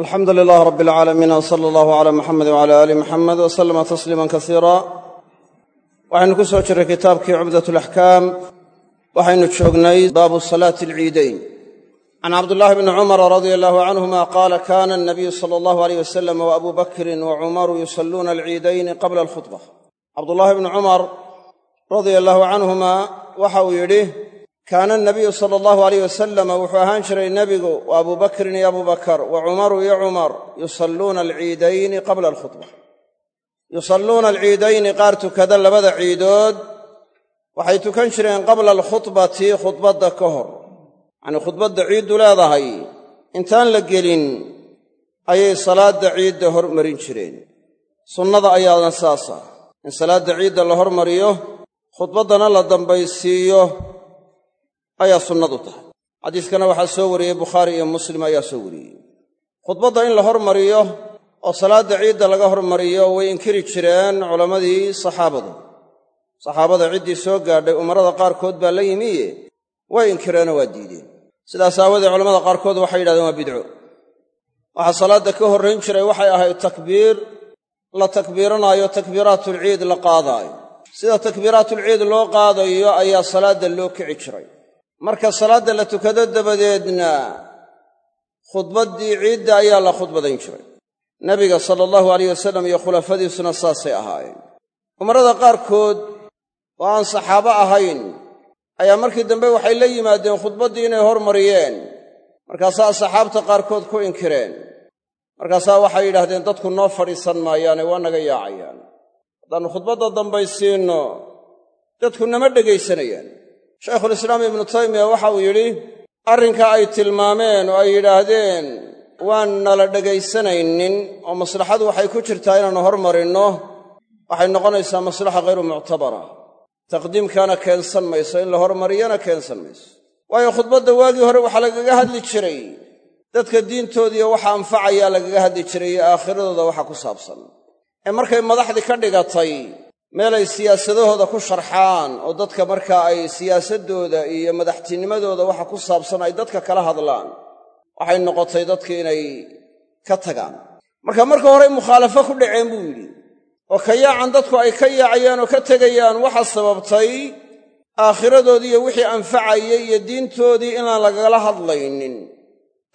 alxamdu lilaah rab alcaalamiin w sala allahu cala muxamed wcala aali muxamed w salama tasliiman kasiira waxaynu ku soo jirray kitaabkii cumdat alaxkaam waxaynu joognay baabu salaati alciidayn can cabdullaahi bni cumara radia allahu canhuma qaala kana anabiyu sala allahu aleyh wasalam wa abu bakrin wa cumaru yusalluuna alciidayni qabla alkhudba cabdullaahi bni cumar radia allahu canhuma waxa uu yidhi kaana anabiyu sala allahu aleyh wasalam wuxuu ahaan jiray nebigu wa abu bakrin iyo abubakar wa cumaru iyo cumar yusalluuna alciidayni qabla alkhudba yusalluuna alciidayni qaar tukada labada ciidood waxay tukan jireen qabla alkhudbati khudbadda ka hor. Yacnii khudbadda ciiddu leedahay intaan la gelin ayay salaadda ciidda hormarin jireen. Sunnada ayaana saasa in salaadda ciidda la hormariyo khudbaddana la dambaysiiyo ayaa sunnadu tahay. Xadiiskana waxaa soo wariyey bukhaari iyo muslim ayaa soo wariyey. Khudbadda in la hormariyo oo salaadda ciidda laga hormariyo way inkiri jireen culammadii saxaabadu. Saxaabada ciddii soo gaadhay umarada qaarkood baa la yimiye way inkireenoo waa diideen. Sidaas aawadee culamada qaarkood waxay yidhahdeen waa bidco. Waxaa salaadda ka horrayn jiray waxay ahayd takbiir la takbiiranaayo takbiiraatulciid la qaadaayo. Sida takbiiraatulciid loo qaadayo ayaa salaadda loo kici jiray marka salaadda la tukado dabadeedna khudbaddii ciidda ayaa la khudbadayn jiray. Nebiga sala allahu alayh wasalam iyo khulafadiisuna saasay ahaayeen. Umarada qaarkood oo aan saxaabo ahayn ayaa markii dambe waxay la yimaadeen khudbaddii inay hormariyeen. Markaasaa asxaabta qaarkood ku inkireen. Markaasaa waxay yidhahdeen dadku noo fadhiisan maayaane waa naga yaacayaan. Haddaannu khudbadda dambaysiinno dadku nama dhegaysanayaan shaykhulislaam ibnu taymiya waxa uu yidhi arrinka ay tilmaameen oo ay yidhaahdeen waan nala dhegaysanaynin oo maslaxadu waxay ku jirtaa inaannu hormarinno waxay noqonaysaa maslaxa hayru muctabara. Taqdiimkaana keensan mayso in la hormariyana keensan mayso. Waayo khudbadda waagii hore waxaa lagaga hadli jiray. Dadka diintoodiiyo waxa anfacayaa lagaga hadli jiray iyo aakhiradooda waxa ku saabsan. Ee markay madaxdii ka dhigatay meelay siyaasadahooda ku sharxaan oo dadka markaa ay siyaasaddooda iyo madaxtinimadooda waxa ku saabsan ay dadka kala hadlaan waxay noqotay dadki inay ka tagaan. Marka marka hore mukhaalafo ku dhaceen buu yidhi oo ka yaacan dadku ay ka yaacayaan oo ka tegayaan waxa sababtay aakhiradoodii iyo wixii anfacayay iyo diintoodii inaan lagala hadlaynin.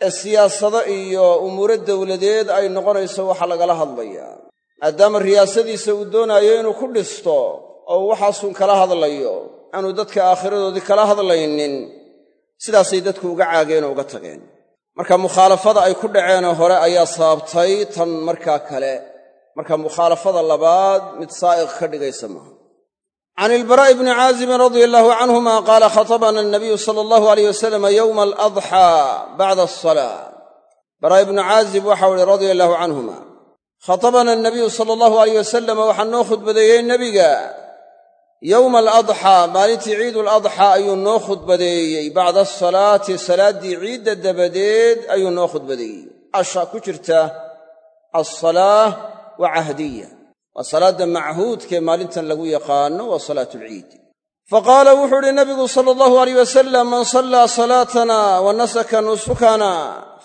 Ee siyaasado iyo umuuro dowladeed ay noqonayso waxa lagala hadlayaa maadaama riyaasadiisa uu doonaayo inuu ku dhisto oo waxaasun kala hadlayo aanu dadka aakhiradoodii kala hadlaynin sidaasay dadku uga caageen oo uga tageen. Marka mukhaalafada ay ku dhaceenoo hore ayaa sababtay tan markaa kale. Marka mukhaalafada labaad mid saa'iq ka dhigaysa maaha can ilbaraa'i bni caazibin radia allaahu canhuma qaala khatabana anabiyu sala allahu alayh wasalam yowma aladxaa bacda asalaa baraa'i bnu caazib waxau ihi radia allaahu canhuma khatabana anabiyu sala allahu alayh wasalam waxaa noo khudbadeeyey nebiga yowma aladxaa maalintii ciiduladxaa ayuu noo khudbadeeyey. Bacda asalaati salaaddii ciidda dabadeed ayuu noo khudbadeeyey. Asha ku jirta alsalaah waa cahdiya. Waa salaadda machuudkaee maalintan lagu yaqaano waa salaatulciid fa qaala wuxuu uhi nabigu sala allahu alayh wasalam man sallaa salaatana wa nasaka nusukana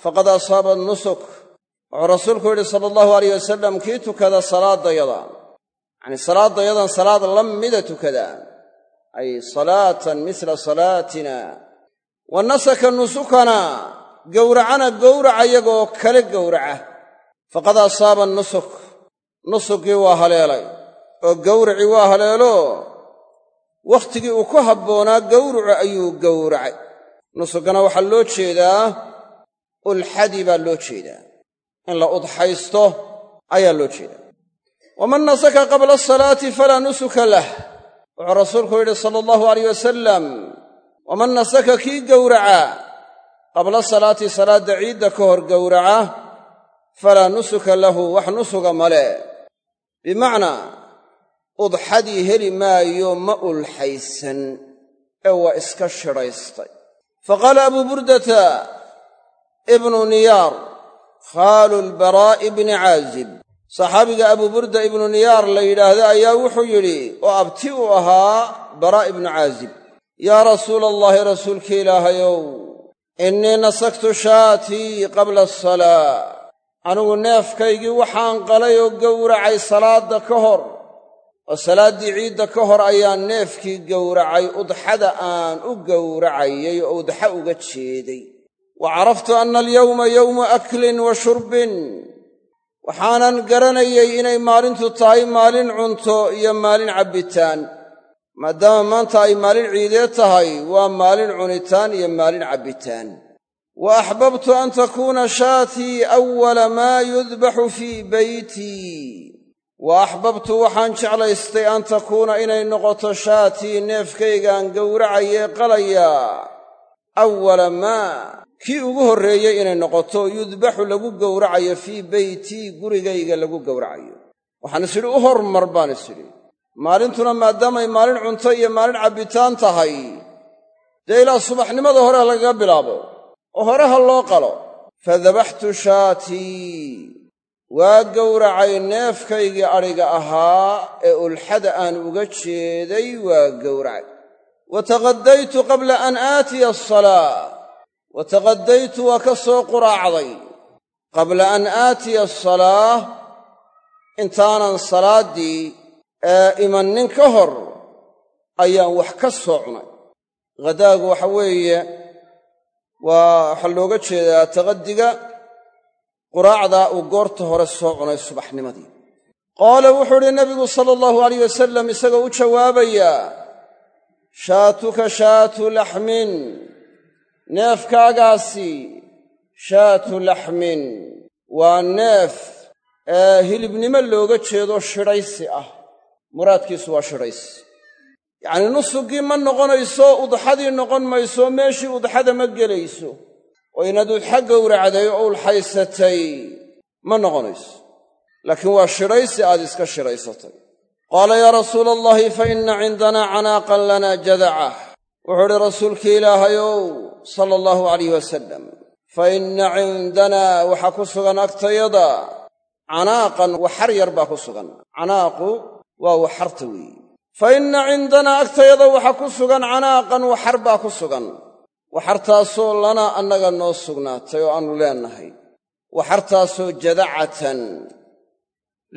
faqad asaaba nusuk wuxuu rasuulku yidhi sala allahu alayh wasalam kii tukada salaadayada yacnii salaadayadan salaad la mida tukada? Ay salaatan misla salaatina. Wa nasaka nusukana gowracana gowraca iyagoo kale gowraca. Faqad asaaba nusuk. Nusukii waa haleelay. Oo gowracii waa haleelo wakhtigii uu ku habboonaa gowracu ayuu gowracay. Nusukana waxaa loo jeedaa ulxadi baa loo jeedaa in la udxaysto ayaa loo jeedaa. Waman nasaka qabla asalaati falaa nusuka lah. Wuxuu rasuulku yidhi sala allahu alayh wasalam waman nasaka kii gowraca qabla salaati salaadda ciidda ka hor gowraca falaa nusuka lahu wax nusuga male bimacnaa udxadii heli maayo ma ulxaysan ee waa iska shidhaystay fa qaala abuu burdata ibnu niyaar khaalu lbaraa'i bni caazib. Saxaabiga abuu burda ibnu niyaar la yidhaahda ayaa wuxuu yidhi oo abti u ahaa baraa' ibnu caazib. Yaa rasuula allaahi rasuulki ilaahayow innii nasaktu shaatii qabla asalaa anigu neefkaygii waxaan qalay oo gowracay salaadda ka hor oo salaaddii ciidda ka hor ayaan neefkii gowracay udxada aan u gowracayay oo udxa uga jeeday wa caraftu anna alyowma yowmu aklin wa shurbin waxaanan garanayay inay maalintu tahay maalin cunto iyo maalin cabbitaan maadaama maanta ay maalin ciidee tahay waa maalin cunitaan iyo maalin cabbitaan wa axbabtu an takuuna shaatii awwala maa yudbaxu fii beytii wa axbabtu waxaan jeclaystay an takuuna inay noqoto shaatii neefkaygaan gowracayee qalayaa awwala maa kii ugu horreeyey inay noqoto yudbaxu lagu gowracayo fii beytii gurigayga lagu gowracayo. Waxaan is idhi u hormar baan is idhi maalintuna maadaamay maalin cunto iyo maalin cabbitaan tahay dee ilaa subaxnimada hore lagaga bilaabo oo hore ha loo qalo. Fadabaxtu shaatii waa gowracay neefkaygii adhiga ahaa ee ulxada aan uga jeeday waa gowracay. Wa taqaddaytu qabla an aatiya asalaa wa taqaddaytu waa ka soo quraacday. Qabla an aatiya asalaa intaanan salaaddii ee imannin ka hor ayaan wax ka soo cunay ghadaagu waxa weeye waa waxaa looga jeedaa taqaddiga quraacdaa uu goorta hore soo cunay subaxnimadii. Qaala wuxuu idhi nabigu sala allahu alayh wasalam isagoo u jawaabayaa shaatuka shaatu laxmin neefkaagaasi shaatu laxmin waa neef ee hilibnimo looga jeedo shidhaysi ah. Muraadkiisu waa shidhaysi. Yacnii nusuggii ma noqonayso udxadii noqon mayso meeshii udxada ma gelayso. Oo inaad udxa gowracday oo ulxaysatay ma noqonayso. Laakiin waa shidhaysi aad iska shidhaysatay. Qaala yaa rasuula allahi fa inna cindanaa canaaqan lanaa jadacah wuxuu idhi rasuulkii ilaahayow sala allahu alayh wasalam fa inna cindanaa waxaa ku sugan agtayada canaaqan waxar yar baa ku sugan. Canaaqu waa waxarta weeye. Fa inna cindanaa agtayada waxaa ku sugan canaaqan waxar baa ku sugan. Waxartaasoo lanaa annaga noo sugnaatay oo aannu leennahay waxartaasoo jadacatan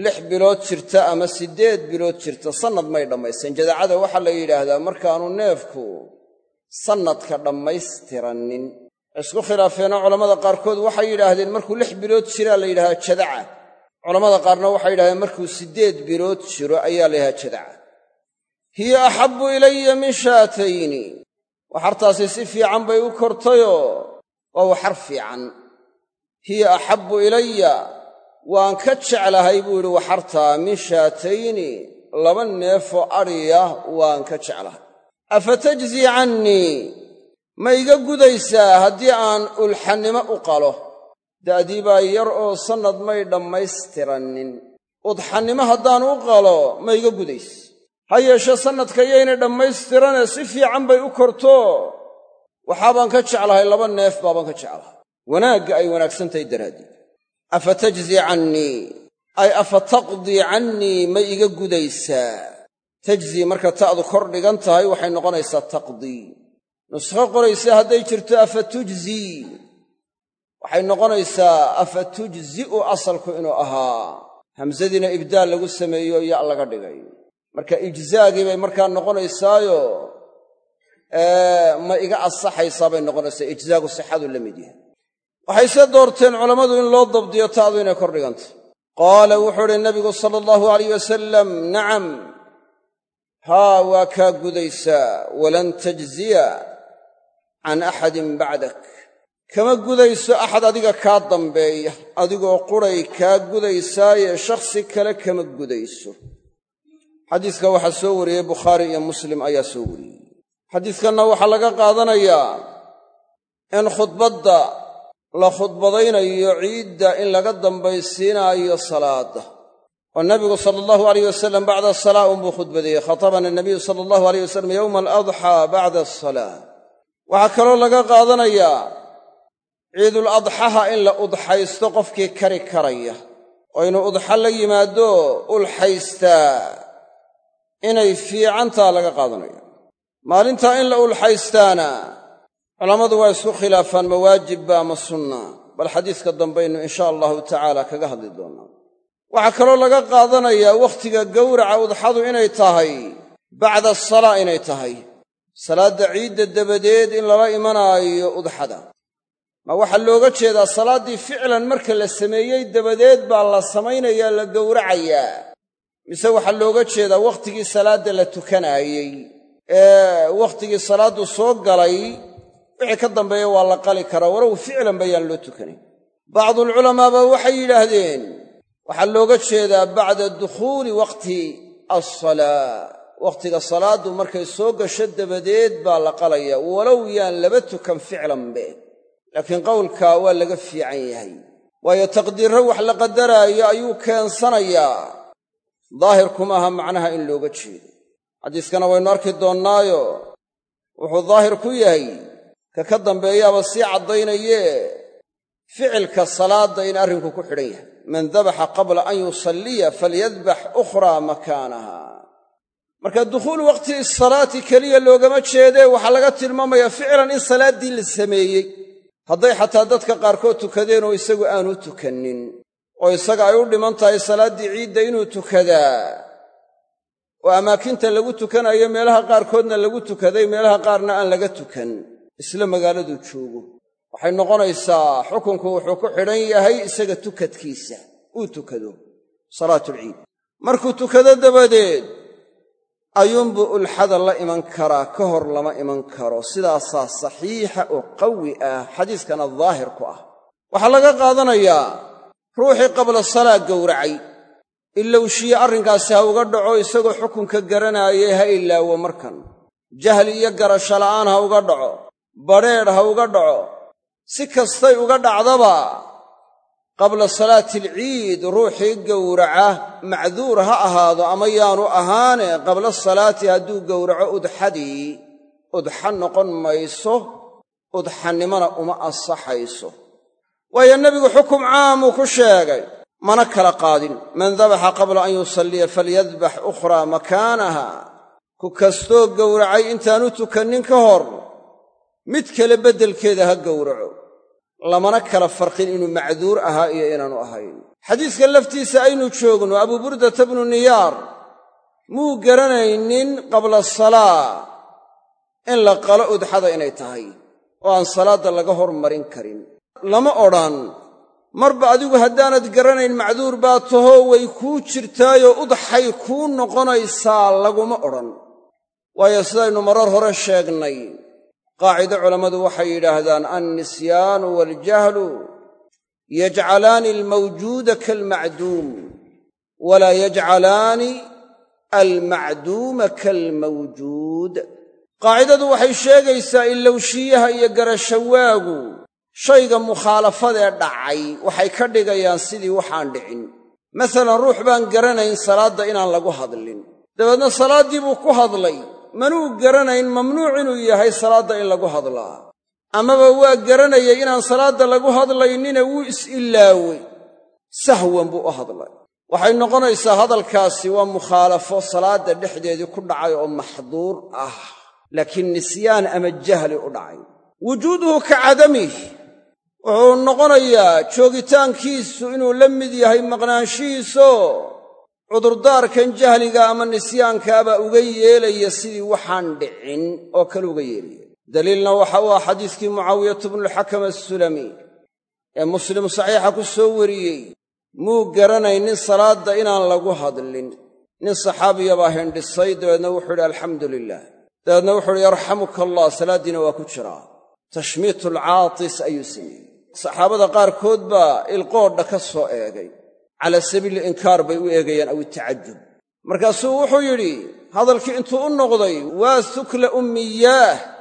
lix bilood jirta ama siddeed bilood jirta sannad may dhammaysan. Jadacada waxaa la yidhaahdaa markaanu neefku sannadka dhammaystirannin. Isku khilaafeenoo culammada qaarkood waxay yidhaahdeen markuu lix bilood jiraa la yidhahdaa jadaca. Culammada qaarna waxay yidhahdeen markuu siddeed bilood jiro ayaa la yidhahdaa jadaca. Hiya axabbu ilaya min shaatayni. Waxartaasi si fiican bay u kortayoo waa waxar fiican. Hiya axabbu ilaya waan ka jeclahay buu yidhi waxartaa min shaatayni laba neefoo adhiya waan ka jeclahay afa tajzii cannii? Ma iga gudaysaa haddii aan ulxannimo u qalo? Da'dii baa yar oo sannad may dhammaystirannin. Udxannimo haddaan u qalo ma iga gudays. Ha yeeshe sannadka yaynay dhammaystiranee si fiican bay u korto. Waxaabaan ka jeclahay laba neef baabaan ka jeclahay. Wanaagga ay wanaagsantahay daraaddeed. Afa tajzii cannii? Ay afa taqdii cannii ma iga gudaysaa tajzii marka ta'du kor dhigan tahay waxay noqonaysaa taqdii nuskho qoraysa hadday jirto afa tujzii waxay noqonaysaa afa tujzi'u asalku inuu ahaa. Hamsadiina ibdaal lagu sameeyo ya laga dhigay. Marka ijzaagii bay markaa noqonaysaayo ma iga asaxaysaa bay noqonaysaa ijzaagu sixadu la mid yahay. Waxayse doorteen culammadu in loo dabdiyo ta'du inay kor dhigantay qaala wuxuu idhi nabigu sala allahu alayh wasalam nacam haa waa kaa gudaysaa. Walan tajziya can axadin bacdak. Kama gudayso axad adiga kaa dambeeya adigoo quray kaa gudaysaaye shakhsi kale kama gudayso. Xadiiska waxaa soo wariyey bukhaari iyo muslim ayaa soo wariyey. Xadiiskanna waxaa laga qaadanayaa in khudbadda la khudbadaynayo ciidda in laga dambaysiinaayo salaadda oo nabigu sala allahu alayh wasalam bacda asalaa unbuu khudbadeeyey khatabana nabiyu sala allahu alayh wasalam yowma aladxaa bacda asalaa waxaa kaloo laga qaadanayaa ciidul adxaha in la udxaysto qofkii kari karaya oo inuu udxa la yimaado ulxaystaa inay fiicantaa laga qaadanaya. Maalintaa in la ulxaystaana culammadu waa isku khilaafaan ma waajibba ama sunna. Bal xadiiska dambaynu insha allahu tacaala kaga hadli doonnaa waxaa kaloo laga qaadanayaa wakhtiga gowraca udxadu inay tahay bacda asalaa inay tahay. Salaadda ciidda dabadeed in lala imanaayo udxada. Ma waxaa looga jeedaa salaaddii ficlan marka la sameeyey dabadeed baa la samaynayaa la gowracayaa mise waxaa looga jeedaa wakhtigii salaadda la tukanaayey ee wakhtigii salaaddu soo galay wixii ka dambeeya waa la qali karaa warow ficlan bayaan loo tukanayn bacdulculamaa baa waxay yidhaahdeen waxaa looga jeedaa bacda dukhuuli waqti alsalaa wakhtiga salaaddu markay soo gasho dabadeed baa la qalaya walow yaan laba tukan ficlanbe laakiin qowlkaa waa laga fiican yahay. Waayo taqdiirro wax la qadaraayo ayuu keensanayaa. Daahirku maaha macnaha in looga jeedo. Xadiiskana waynu arki doonnaayo. Wuxuu daahir ku yahay ka ka dambeeyaaba sii caddaynayee ficilka salaadda in arrinku ku xidhan yahay. Man dabaxa qabla an yusalliya falyadbax ukhraa makaanaha. Marka dukhuulu waqti salaati keliya loogama jeedee waxaa laga tilmaamayaa ficlan in salaaddii la sameeyey. Hadday xataa dadka qaarkood tukadeen oo isagu aanu tukannin oo isaga ay u dhiman tahay salaaddii ciidda inuu tukadaa. Oo amaakinta lagu tukanayo meelaha qaarkoodna lagu tukaday meelaha qaarna aan laga tukan. Isla magaaladuu joogo waxay noqonaysaa xukunku wuxuu ku xidhan yahay isaga tukadkiisa. Uu tukado. Salaatulciid markuu tukado dabadeed ayuunbuu ulxada la iman karaa ka hor lama iman karo. Sidaasaa saxiixa oo qawi ah xadiiskana daahir ku ah. Waxaa laga qaadanayaa ruuxii qabla salaa gowracay. Ilowshiye arrinkaasi ha uga dhaco isagoo xukunka garanaayay ha ilaawo markan. Jahli iyo garasho la'aan ha uga dhaco. Badrheedh ha uga dhaco si kastay uga dhacdaba qabla salaati alciid ruuxii gowraca macduur ha ahaado ama yaanu ahaane qabla salaati hadduu gowraco udxadii udxa noqon mayso udxannimona uma ansaxayso. Waayo nebigu xukum caamuu ku sheegay mana kala qaadin. Man dabaxa qabla an yusalliya falyadbax ukhraa makaanaha. Ku kastoo gowracay intaanu tukannin ka hor mid kale beddelkeeda ha gowraco lamana kala farqin inuu macduur ahaa iyo inaanu ahayn. Xadiiskan laftiisa aynu joogno abuu burdata bnu niyaar muu garanaynin qabla salaa in la qalo udxada inay tahay oo aan salaadda laga hormarin karin. Lama odhan marba adigu haddaanad garanayn macduur baa tahoo way kuu jirtaayoo udxay kuu noqonaysaa laguma odhan. Waayo sidaynu marar hore sheegnay qaacido culammadu waxay yidhaahdaan annisyaanu waaljahlu yajcalaani almawjuuda kaalmacduum walaa yajcalaani almacduuma kaalmawjuud qaacidadu waxay sheegaysaa ilowshiyaha iyo garashawaagu shayga mukhaalafadee dhacay waxay ka dhigayaan sidii waxaan dhicin. Masalan ruux baan garanayn salaadda inaan lagu hadlin. Dabeedna salaaddii buu ku hadlay manuu garanayn mamnuuc inuu yahay salaadda in lagu hadlaa. Amaba waa garanayay inaan salaadda lagu hadlaynina wuu is-ilaawey sahwan buu u hadlay. Waxay noqonaysaa hadalkaasi waa mukhaalafo salaadda dhexdeedii ku dhacay oo maxduur ah laakiin nisyaan ama jahli u dhacay. Wujuuduhu ka cadamih wuxuu noqonayaa joogitaankiisu inuu la mid yahay maqnaanshihiiso cudurdaarkan jahliga ama nisyaankaabaa uga yeelaya sidii waxaan dhicin oo kale uga yeelaya daliilna waxa u ah xadiiskii mucaawiyatu bnulxakam assulami ee muslim saxiixa ku soo wariyey. Muu garanay nin salaadda inaan lagu hadlin. Nin saxaabiya baa hindhisay dabeedna wuxuu idhi alxamdu lilah dabeedna wuxuu uhi yarxamuka allah salaaddiina waa ku jiraa tashmiitu alcaatis ayuu sameeyey saxaabada qaarkood baa ilqoodha ka soo eegay calaa sabiili inkaar bay u eegayaan aw itacajub markaasuu wuxuu yidhi hadalkii intuu u noqday waa sukla ummiyaah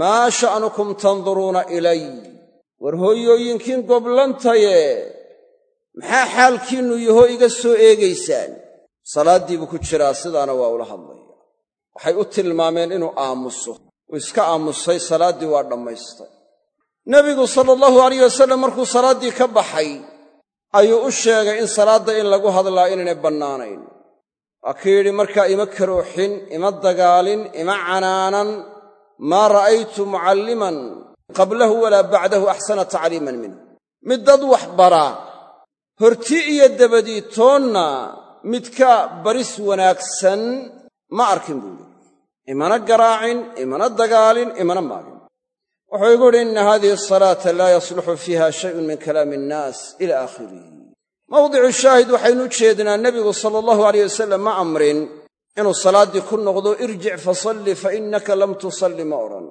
maa sha'nukum tanduruuna ilay. War hooyooyinkiin goblantaye maxaa xaalkiinnu yaho iga soo eegaysaan? Salaaddii buu ku jiraa sidaana waa ula hadlaya. Waxay u tilmaameen inuu aamuso. Uu iska aamusay salaaddii waa dhammaystay. Nebigu sala allahu alayh wasallam markuu salaaddii ka baxay ayuu u sheegay in salaadda in lagu hadlaa inaynay bannaanayn. Waa kii yidhi markaa ima karooxin ima dagaalin ima canaanan maa ra'aytu mucalliman qablahu walaa bacdahu axsana tacliiman minhu. Mid dad wax bara horti iyo dabadii toonna midka baris wanaagsan ma arkin buu yidhi. Imana garaacin imana dagaalin imana maagin wuxuu igu yidhi inna haadihi asalaata laa yasluxu fiiha shayun min kalaami innaas ila aakhirihi. Mawdicu shaahid waxaynu u jeednaa nebigu sala allahu aleyh wasalam ma amrin inuu salaaddii ku noqdo irjic fasalli fa innaka lam tusalli ma odhan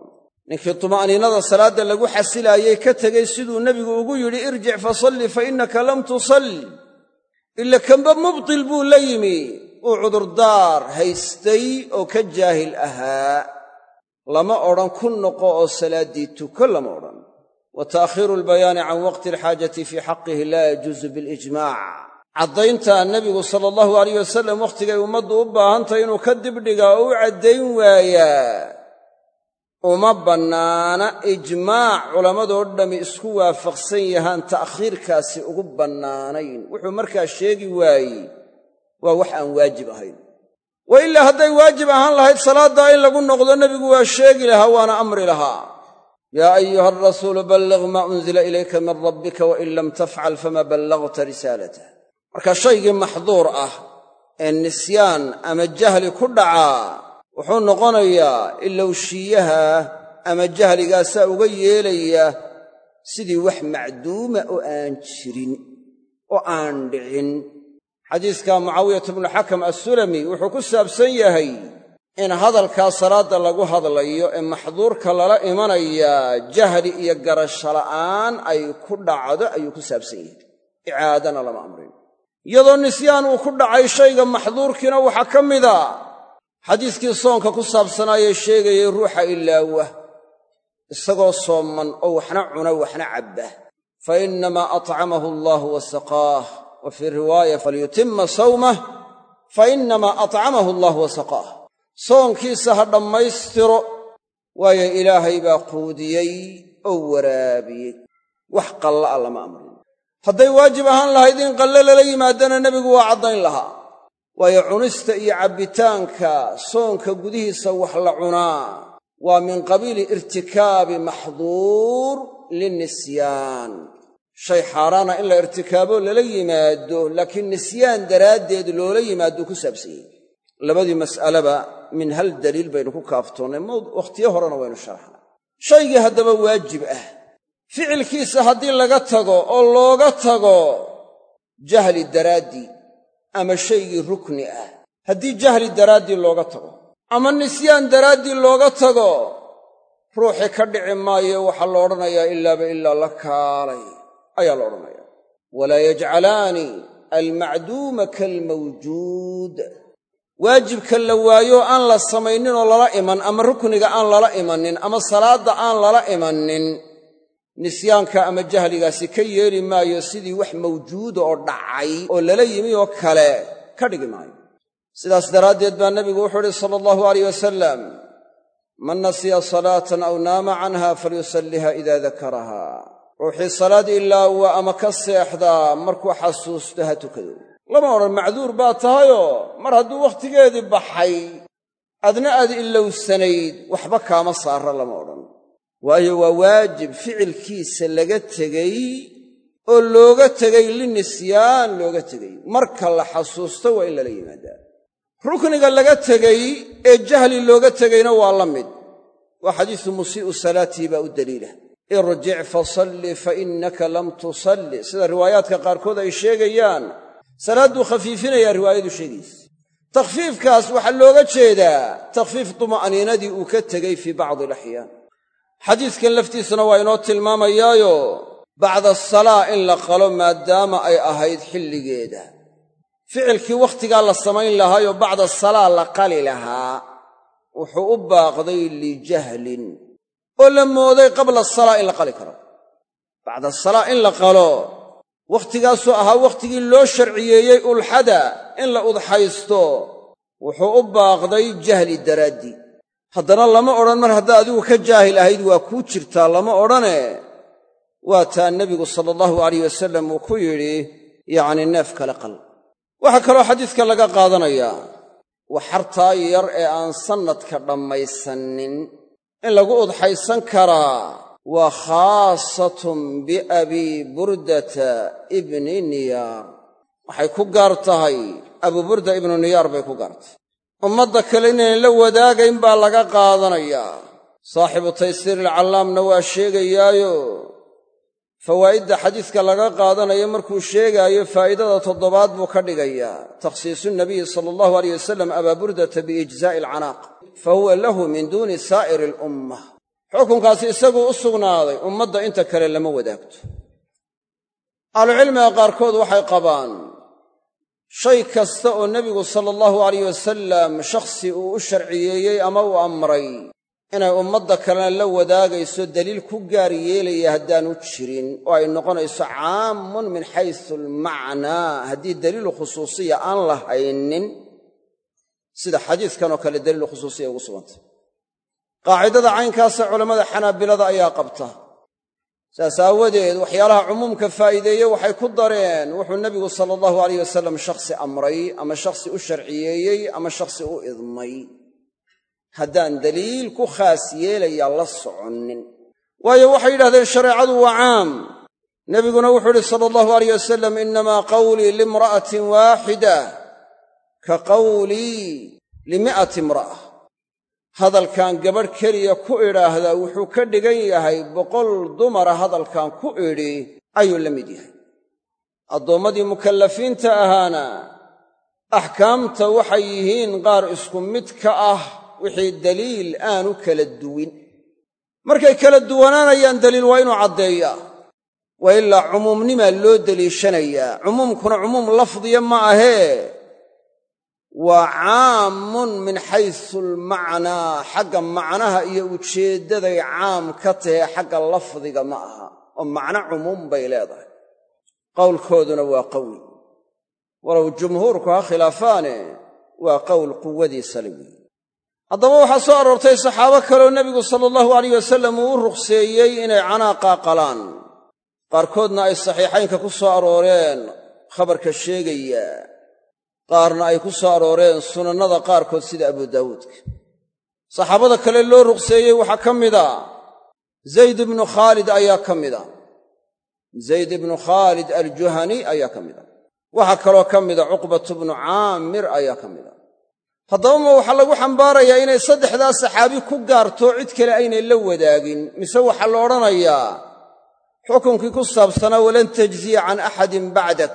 ninkii tuma'niinada salaadda lagu xasilaayey ka tegey siduu nebigu ugu yidhi irjic fasalli fa innaka lam tusalli. Ila kanba mubtil buu la yimi uu cudurdaar haystay oo ka jaahil ahaa lama odhan ku noqo oo salaaddii tuko lama odhan. Wa ta'khiiru albayaani can waqti alxaajati fii xaqihi laa yajuusu bilijmaac caddaynta nebigu sala allahu alayh wasalam wakhtigay ummaddu u baahantahy inuu ka dibdhigaa oo u caddayn waayaa uma bannaana ijmaac culammadoo dhammi isku waafaqsan yahaan ta'khiirkaasi ugu bannaanayn. Wuxuu markaa sheegi waayey waa wax aan waajib ahayn wa ilaa hadday waajib ahaan lahayd salaaddaa in lagu noqdo nebigu waa sheegi lahaa waana amri lahaa. Yaa ayuha alrasuulu balliq maa unzila ilayka min rabbika wain lam tafcal fama ballagta risaalatah marka shaygii maxduur ah ee nisyaan ama jahli ku dhacaa wuxuu noqonayaa ilowshiyaha ama jahligaasaa uga yeelaya sidii wax macduuma oo aan jirin oo aan dhicin xadiiska mucaawiyata bnu xakam assulami wuxuu ku saabsan yahay in hadalkaa salaadda lagu hadlayo ee maxduurka lala imanayaa jahli iyo garasho la'aan ay ku dhacdo ayuu ku saabsan yahay. Icaadana lama amrin. Iyadoo nisyaan uu ku dhacay shayga maxduurkiina waxaa ka mida xadiiskii soonka ku saabsanaayee sheegayay ruuxa ilaawa. Isagoo sooman oo waxna cuna waxna cabba. Fa innamaa atcamahu allaahu wa saqaah wa fii riwaaya falyutimma sawmah fa innamaa atcamahu allaahu wa saqaah soonkiisa ha dhammaystiro waayo ilaahay baa quudiyey oo waraabiyey. Wax qalla a lama amrin hadday waajib ahaan lahayd in qalle lala yimaadana nebigu waa caddayn lahaa. Waayo cunista iyo cabbitaanka soonka gudihiisa wax la cunaa waa min qabiili irtikaabi maxduur linnisyaan shay xaaraana in la irtikaabo lala yimaado laakiin nisyaan daraaddeed loola yimaaduu ku saabsan. Yahy labadii mas'aleba min hal daliil baynu ku kaaftoonnay wakhtiyo horena waynu sharaxnay shaygii haddaba waajib ah. Ficilkiisa haddii laga tago oo looga tago jahli daraaddii ama shaygii rukni ah. Haddii jahli daraaddii looga tago ama nisyaan daraaddii looga tago ruuxii ka dhici maayo waxaa la odhanayaa ilaaba ilaa la kaalay ayaa la odhanayaa walaa yajcalaani almacduuma kaalmawjuud waajibka la waayo aan la samayninoo lala iman ama rukniga aan lala imanin ama salaadda aan lala imanin nisyaanka ama jahligaasi ka yeeli maayo sidii wax mawjuuda oo dhacay oo lala yimi oo kale ka dhigi maayo. Sidaas daraaddeed baa nebigu wuxuu uhi sala allahu alayh wasalam man nasiya salaatan aw naama canha falyusalliha idaa dakaraha ruuxii salaad ilaawa ama ka seexdaa markuu xasuusto ha tukado. Lama odhan macduur baa tahayoo mar hadduu wakhtigeedii baxay adna aad ilowsanayd waxba kaama saara lama odhan waayo waa waajib ficilkiisa laga tegey oo looga tegey linisyaan looga tegey. Marka la xasuusto waa in lala yimaadaa. Rukniga laga tegey ee jahli looga tegeyna waa la mid. Waa xadiisu musii'u salaatii baa u daliila irjic fasalli fa innaka lam tusalli. Sida riwaayaadka qaarkood ay sheegayaan salaadduu khafiifinayaa riwaayadu sheegaysa takhfiifkaas waxaa looga jeedaa takhfiif tuma'niinadii uu ka tegey fii bacdi alaxyaan xadiiskan laftiisuna waa inoo tilmaamayaayo bacda asalaa in la qalo maadaama ay ahayd xilligeeda. Ficilkii wakhtigaa la samayn lahaayoo bacda salaa la qali lahaa wuxuu u baaqday lijahlin oo la mooday qabla asalaa in la qali karo. Bacda asalaa in la qalo wakhtigaasoo ahaa wakhtigii loo sharciyeeyey ulxada in la udxaysto wuxuu u baaqday jahli daraaddii haddana lama odhan mar haddaa adigu ka jaahil ahayd waa kuu jirtaa lama odhane waa taa nebigu sala allahu alayh wasalam uu ku yidhi yacni neef kale qal. Waxaa kaloo xadiiska laga qaadanayaa waxartaa yar ee aan sannadka dhammaysanin in lagu udxaysan karaa wa khaasatun biabii burdata ibni niyaar. Waxay ku gaar tahay abuu burda ibnu niyaar bay ku gaartahay ummadda kale inayn la wadaagayn baa laga qaadanayaa saaxibu taysiir alcallaamna waa sheegayaayo fawaa'idda xadiiska laga qaadanayo markuu sheegaayo faa'idada toddobaad buu ka dhigayaa. Takhsiisu nabiyi sala allahu aleyh wasalam abaa burdata biijzaa'i alcanaaq fa huwa lahu min duuni saa'iri alumma. Xukunkaasi isaguu u sugnaaday ummadda inta kale lama wadaagto. Ahlucilmiga qaarkood waxay qabaan shay kasta oo nebigu sala allahu alayh wasalam shakhsi uu u sharciyeeyey ama uu amray inay ummadda kalena la wadaagayso daliil ku gaar yeelaya haddaanu jirin oo ay noqonayso caamun min xaysu almacnaa. Haddii daliilu khusuusiya aan la haynin sida xadiiskanoo kale daliilu khusuusiya ugu sugantay qaacidada caynkaasa culammada xanaabilada ayaa qabta. Saas aawadeed waxyaalaha cumuumka faa'iideeye waxay ku dareen wuxuu nebigu sala allahu alayh wasalam shakhsi amray ama shakhsi u sharciyeeyey ama shakhsi u idmay. Haddaan daliil ku khaas yeelaya la soconnin. Waayo waxay yidhahdeen shareecadu waa caam. Nebiguna wuxuu ihi sala allahu alayh wasalam innamaa qawlii limra'atin waaxida ka qawlii limi'ati imra'a. Hadalkan gabadh keliya ku idhaahdaa wuxuu ka dhigan yahay boqol dumara hadalkan ku idhi ayuu la mid yahay. Addoommadii mukallafiinta ahaana axkaamta waxay yihiin qaar isku mid ka ah wixii daliil aanu kala duwin. Markay kala duwanaanayaan daliil waa inuu caddeeyaa. Waa ilaa cumuumnimaa loo deliishanayaa cumuumkuna cumuum lafdiya ma ahee waa caamun min xaysu almacnaa xagga macnaha iyo ujeeddaday caam ka tahe xagga lafdiga ma aha oo macno cumuum bay leedahay. Qowlkooduna waa qawi. Walow jumhuurku ha khilaafaane waa qowl quwadiisa le weyi haddaba waxaa soo aroortay saxaabo kaleoo nebigu sala allahu alayh wasalam uu u ruqseeyey inay canaaqa qalaan. Qaarkoodna ay saxiixaynka ku soo arooreen khabarka sheegaya qaarna ay ku soo arooreen sunannada qaarkood sida abu daawuudka saxaabada kale loo ruqseeyey waxaa ka mida zayd ibnu khaalid ayaa ka mida zayd ibnu khaalid aljuhani ayaa ka mida waxaa kaloo ka mida cuqbatu bnu caamir ayaa ka mida haddaba ma waxaa lagu xambaarayaa inay saddexdaa saxaabi ku gaarto cid kale aynay la wadaagin mise waxaa la odhanayaa xukunkii ku saabsanaa walan tajziya can axadin bacdak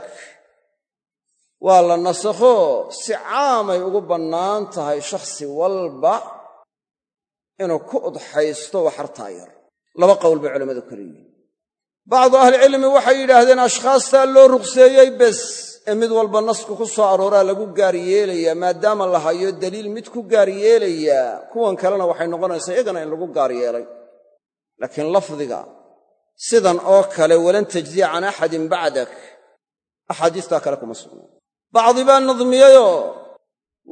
waa la nasakho si caamay ugu bannaan tahay shakhsi walba inuu ku udxaysto waxartaa yar. Laba qowl bay culammadu kale yihiin. Bacdu ahlicilmi waxay yidhaahdeen ashkhaastaa loo ruqseeyey bes ee mid walba nasku ku soo arooraa lagu gaar yeelayaa maadaama la hayo daliil mid ku gaar yeelayaa kuwan kalena waxay noqonaysaa iyagana in lagu gaar yeelay. Laakiin lafdiga sidan oo kale walan tajziya can axadin bacdak. Axaadiistaa kale kuma sugna bacdi baa nadmiyeyoo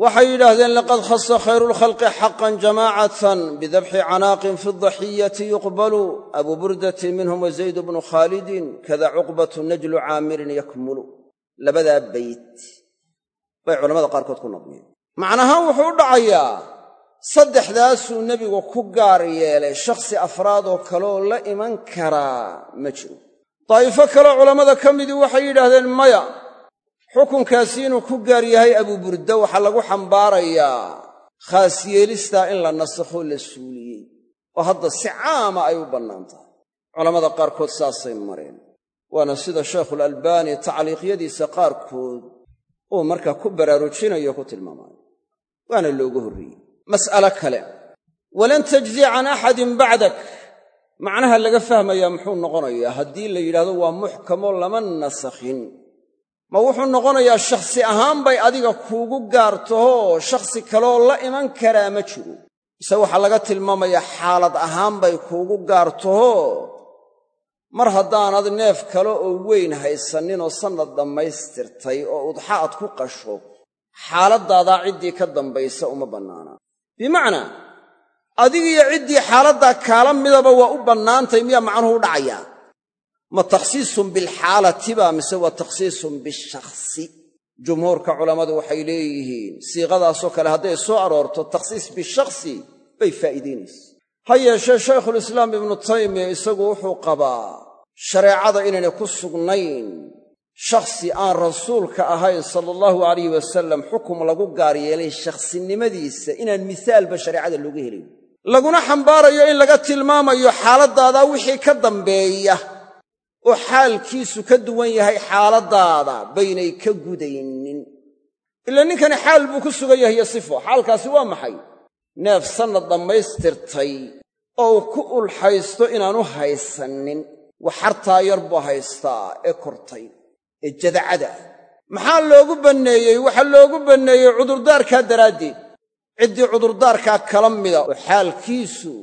waxay yidhaahdeen laqad khasa khayruulkhalqi xaqan jamaacatan bidabxi canaaqin fi daxiyati yuqbalu abuu burdatin minhum wa zayd bnu khaalidin kada cuqbatu najlu caamirin yakmulu. Labadaa beyt bay culamada qaarkood ku nadmiyeen. Macnahaan wuxuu u dhacayaa saddexdaasuu nebigu ku gaar yeelay shakhsi afraadoo kaleoo la iman karaa ma jiro. Daa'ifo kaleo culammada ka midii waxay yidhaahdeen maya xukunkaasi inuu ku gaar yahay abuuburda waxaa lagu xambaarayaa khaas yeelistaa in la nasakho la suuliyey. Oo hadda si caama ay u bannaan tahay. Culammada qaarkood saasay mareen. Waana sida shaykhulalbaani tacliiqyadiisa qaarkood uu markaa ku baraarujinayo ku tilmaamaayo waana loogu horreeyey mas'alo kale. Walan tajziya can axadin bacdak macnaha laga fahmayaa muxuu noqonayaa. Haddii la yidhahdo waa muxkamoo lama nasakhin ma wuxuu noqonayaa shakhsi ahaan bay adiga kuugu gaartahoo shakhsi kaleoo la iman karaa ma jiro. Mise waxaa laga tilmaamayaa xaalad ahaan bay kuugu gaartahoo mar haddaanad neef kale oo weyn haysaninoo sannad dhammaystirtay oo udxa ad ku qasho xaaladdaadaa ciddii ka dambaysa uma bannaana. Bimacnaa adigiyo ciddii xaaladdaa kaala midaba waa u bannaantay miyaa macnuhu u dhacayaa ma takhsiisun bilxaalati ba mise waa takhsiisun bishakhsi? Jumhuurka culammadu waxay leeyihiin siiqadaasoo kale hadday soo aroorto takhsiis bishakhsi bay faa'iidaynaysa. Ha yeeshee shaykhulislaam ibnu taymiya isagu wuxuu qabaa shareecada inaynay ku sugnayn shakhsi aan rasuulka ahayn sala allahu alayh wasalam xukum lagu gaar yeelay shakhsinimadiisa inaan misaalba shareecada looga helayn laguna xambaarayo in laga tilmaamayo xaaladdaada wixii ka dambeeya oo xaalkiisu ka duwan yahay xaaladdaada baynay ka gudaynin. Ila ninkani xaal buu ku sugan yahay iyo sifo xaalkaasi waa maxay? Neef sannad dhammaystirtay oo ku ulxaysto inaanu haysanin. Waxartaa yar buu haystaa ee kortay ee jadacada. Maxaa loogu banneeyey? Waxaa loogu banneeyey cudurdaarkaa daraaddeed. Ciddii cudurdaarkaa kala mida oo xaalkiisu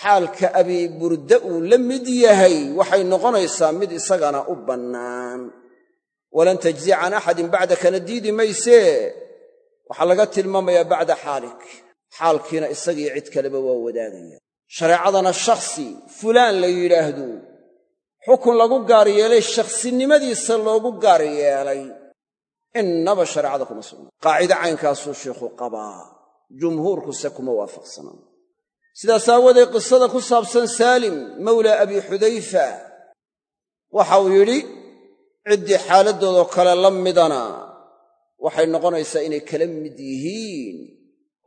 xaalka abiiburda uu la mid yahay waxay noqonaysaa mid isagana u bannaan. Walan tajzi can axadin bacdakana diidi maysee? Waxaa laga tilmaamayaa bacda xaalik. Xaalkiina isagii cid kaleba waa wadaagaya. Shareecadana shakhsi fulaan la yidhaahdo xukun lagu gaar yeelay shakhsinimadiisa loogu gaar yeelay. Innaba shareecada kuma sugna. Qaacide caynkaasuu sheikhu qabaa. Jumhuurkuse kuma waafaqsanaa sidaas aawoodee qisada ku saabsan saalim mawlaa abi xudayfa waxa uu yidhi ciddii xaaladdoodoo kale la midana waxay noqonaysaa inay kala mid yihiin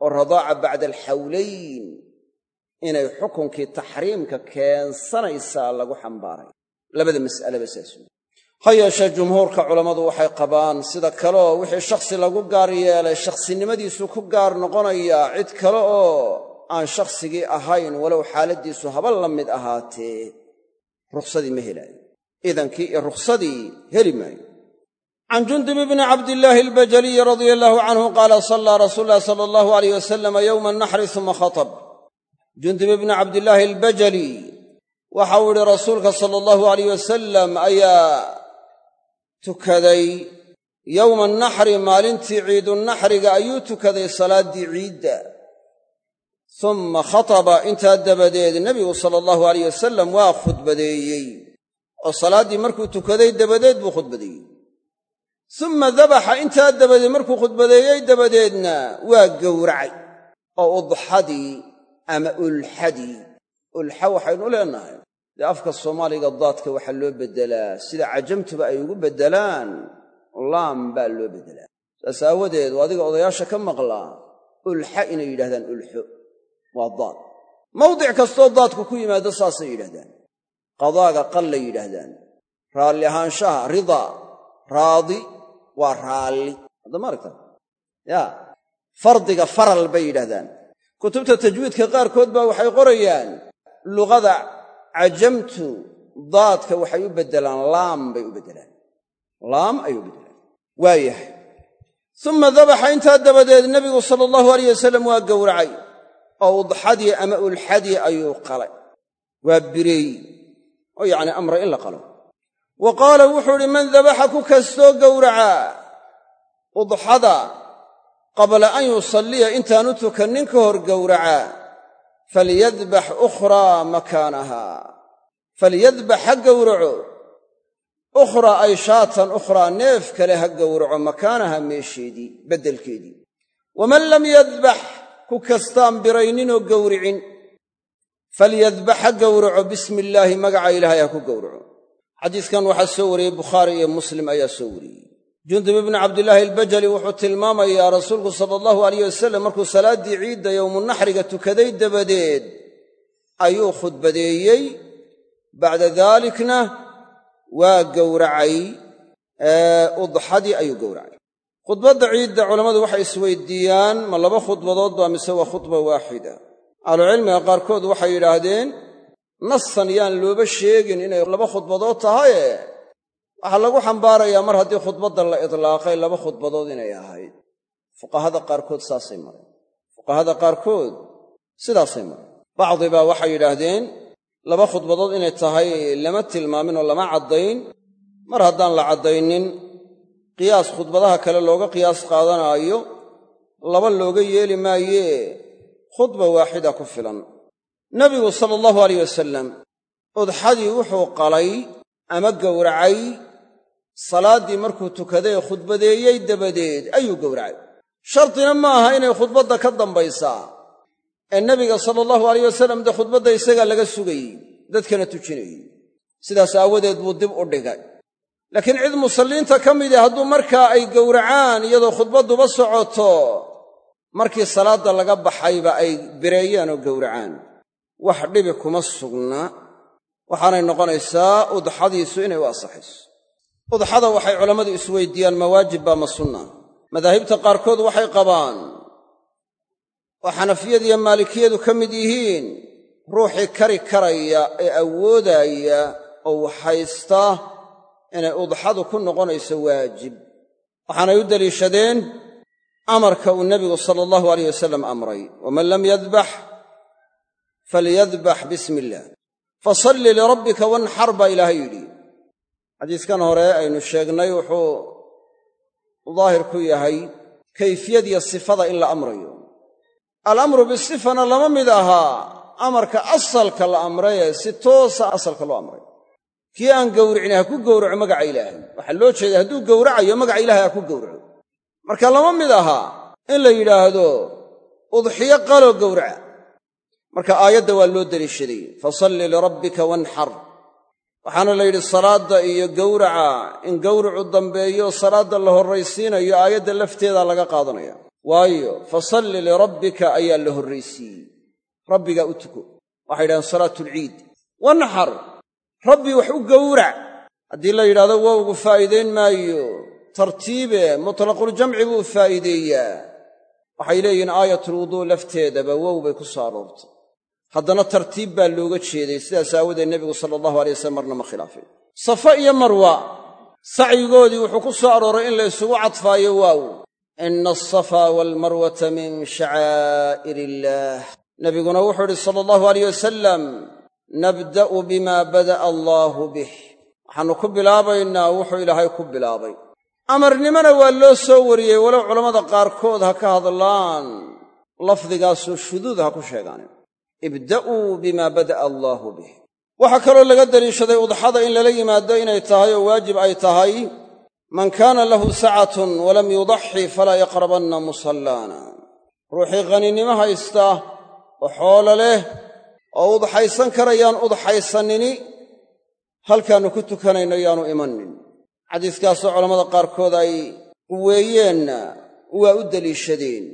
oo radaaca bacda alxawlayn inay xukunkii taxriimka keensanaysaa lagu xambaaray. Labada mas'aleba saas wey ha yeeshee jumhuurka culammadu waxay qabaan sida kaleoo wixii shakhsi lagu gaar yeelay shakhsinimadiisu ku gaar noqonayaa cid kale oo aan shakhsigii ahayn walow xaaladdiisu haba la mid ahaatee rukhsadii ma helaayo. Idankii iyo rukhsadii heli maayo. Can jundub bni cabdillaahi albajaliyi radia allaahu canhu qaala sallaa rasuulu llahi sala allahu alayh wasalama yowma annaxri suma khatab. Jundub ibni cabdillaahi albajali waxau idhi rasuulka sala allahu alayh wasalam ayaa tukaday yowma annaxri maalintii ciidunaxriga ayuu tukaday salaaddii ciidda summa khataba intaa dabadeed nebigu sala allahu alayh wasalam waa khudbadeeyey. Oo salaaddii markuu tukaday dabadeed buu khudbadeeyey. Summa dabaxa intaa dabadeed markuu khudbadeeyey dabadeedna waa gowracay. Oo udxadii ama ulxadii ulxa waxaynu leenahay dee afka soomaaliga daadka waxaa loo beddelaa. Sida cajamtuba ay ugu beddelaan laam baa loo beddelaa. Saas aawadeed oo adiga odayaasha ka maqlaa ulxa inay yidhahdaan ulxo waa daad. Mawdic kastoo daadku ku yimaado saasay yidhahdaan qadaaga qallay yidhaahdaan. Raalli ahaanshaha ridaa raadi waa raalli. Hadda ma aragta? Yaa. Fardiga faral bay yidhahdaan kutubta tajwiidka qaarkood baa waxay qorayaan luqada cajamtu daadka waxay u beddelaan laam bay u beddelaan. Laam ayay u beddelaan. Waayahay summa dabaxa intaa dabadeed nebigu sala allahu alayh wasalam waa gowracay oo udxadii ama ulxadii ayuu qalay. Waa bireey oo yacni amra in la qalo. Wa qaala wuxuu idhi man dabaxa ku kastoo gowracaa udxada qabla an yusalliya intaanu tukannin ka hor gowracaa falyadbax ukhraa makaanaha. Falyadbax ha gowraco ukhraa ay shaatan ukhraa neef kale ha gowraco makaanaha meesheedii beddelkeedii. Waman lam yadbax ku kastaan birayninoo gowricin falyadbax gowraco bismi illaahi magaca ilaahay ha ku gowraco xadiiskan waxaa soo wariyey bukhaari iyo muslim ayaa soo wariyey. Jundub ibnu cabdillaahi albajali wuxuu tilmaamayaa rasuulku sala allahu alayh wasalam markuu salaaddii ciidda yowmunaxriga tukaday dabadeed ayuu khudbadeeyey. Bacda daalikna waa gowracay udxadii ayuu gowracay khudbadda ciidda culammadu waxay isweydiiyaan ma laba khudbadood baa mise waa khudba waaxida. Ahlucilmiga qaarkood waxay yidhaahdeen nasan yaan looba sheegin inay laba khudbadood tahaye waxaa lagu xambaarayaa mar haddii khudbadda la idlaaqay laba khudbadood inay ahayd. Fuqahada qaarkood saasay mareen. Fuqahada qaarkood sidaasay mareen. Bacdi baa waxay yidhaahdeen laba khudbadood inay tahay lama tilmaamin oo lama caddayn. Mar haddaan la caddaynin qiyaas khudbadaha kale looga qiyaas qaadanaayo laba looga yeeli maayee khudba waaxida ku filan. Nebigu sala allahu alayh wasalam udxadii wuxuu qalay ama gowracay salaaddii markuu tukaday ee khudbadeeyey dabadeed ayuu gowracay. Shardina ma aha inay khudbadda ka dambaysaa. Ee nebiga sala allahu alayh wasalam dee khudbadda isagaa laga sugayey dadkana tujinayey. Sidaas aawadeed buu dib u dhigay laakiin cid musalliinta ka midi hadduu markaa ay gowracaan iyadoo khudbadduba socoto markii salaadda laga baxayba ay bireeyaan oo gowracaan. Wax dhibi kuma sugna. Waxaanay noqonaysaa udxadiisu inay u asaxayso udxada waxay culammadu isweydiiyaan ma waajib baa ma sunna madaahibta qaarkood waxay qabaan oo xanafiyadiiyo maalikiyadu ka mid yihiin ruuxii kari karaya ee awoodaaya oo waxhaysta inay udxadu ku noqonayso waajib. Waxaanay u deliishadeen amarka uu nebigu sala allahu alayh wasalam amray waman lam yadbax falyadbax bismi illaah fasalli lirabbika wanxar baa ilaahay yidhi. Xadiiskan hore aynu sheegnay wuxuu daahir ku yahay kayfiyadiyo sifada in la amrayo. Alamru bisifana lama mid ahaa. Amarka asalka la amray ee si toosa asalka loo amray kii aan gowricin ha ku gowraco magaca ilaahay. Waxaa loo jeeda hadduu gowracayo magaca ilaahay ha ku gowraco. Marka lama mid ahaa in la yidhaahdo udxiyo qaloo gowraca. Marka aayadda waa loo deliishaday fasalli lirabbika wanxar. Waxaana la yidhi salaadda iyo gowraca in gowracu dambeeyo salaadda la horraysiinayo aayadda lafteedaa laga qaadanaya. Waayo fasalli lirabbika ayaa la horraysiiyey. Rabbigaa u tuko. Waxay yidhahdeen salaatulciid wanxar rabbi wax u gowrac haddii la yidhahdo wowgu faa'iidayn maayo. Tartiibe mutlaquljamci buu faa'iideeyaa. Waxay leeyihiin aayatulwuduu lafteedaba wow bay ku soo aroortay. Haddana tartiib baa looga jeeday sidaas aawadeed nebigu sala allahu alay wasalam marna ma khilaafin. Safa iyo marwa sacyigoodii wuxuu ku soo arooray in la isugu cadfaayo waaw. Ina alsafaa waalmarwata min shacaa'ir illaah nebiguna wuxuu idhi sala allahu alayh wasalam nabda'u bima bada'a allaahu bih. Waxaannu ku bilaabaynaa wuxuu ilaahay ku bilaabay. Amarnimona waa loo soo wariyey walow culammada qaarkood ha ka hadlaan lafdigaasoo shuduud ha ku sheegaan ibda'uu bima bada'a allaahu bih. Waxaa kaloo laga deliishaday udxada in lala yimaado inay tahay oo waajib ay tahay man kaana lahu sacatun walam yudaxi falaa yaqrabanna musallaana. Ruuxii qhaninimo haysta oo xoolo leh oo udxaysan karayaan udxaysannini halkaannu ku tukanayno yaanu imanin xadiiskaasoo culammada qaarkood ay weeyeenna waa u deliishadeen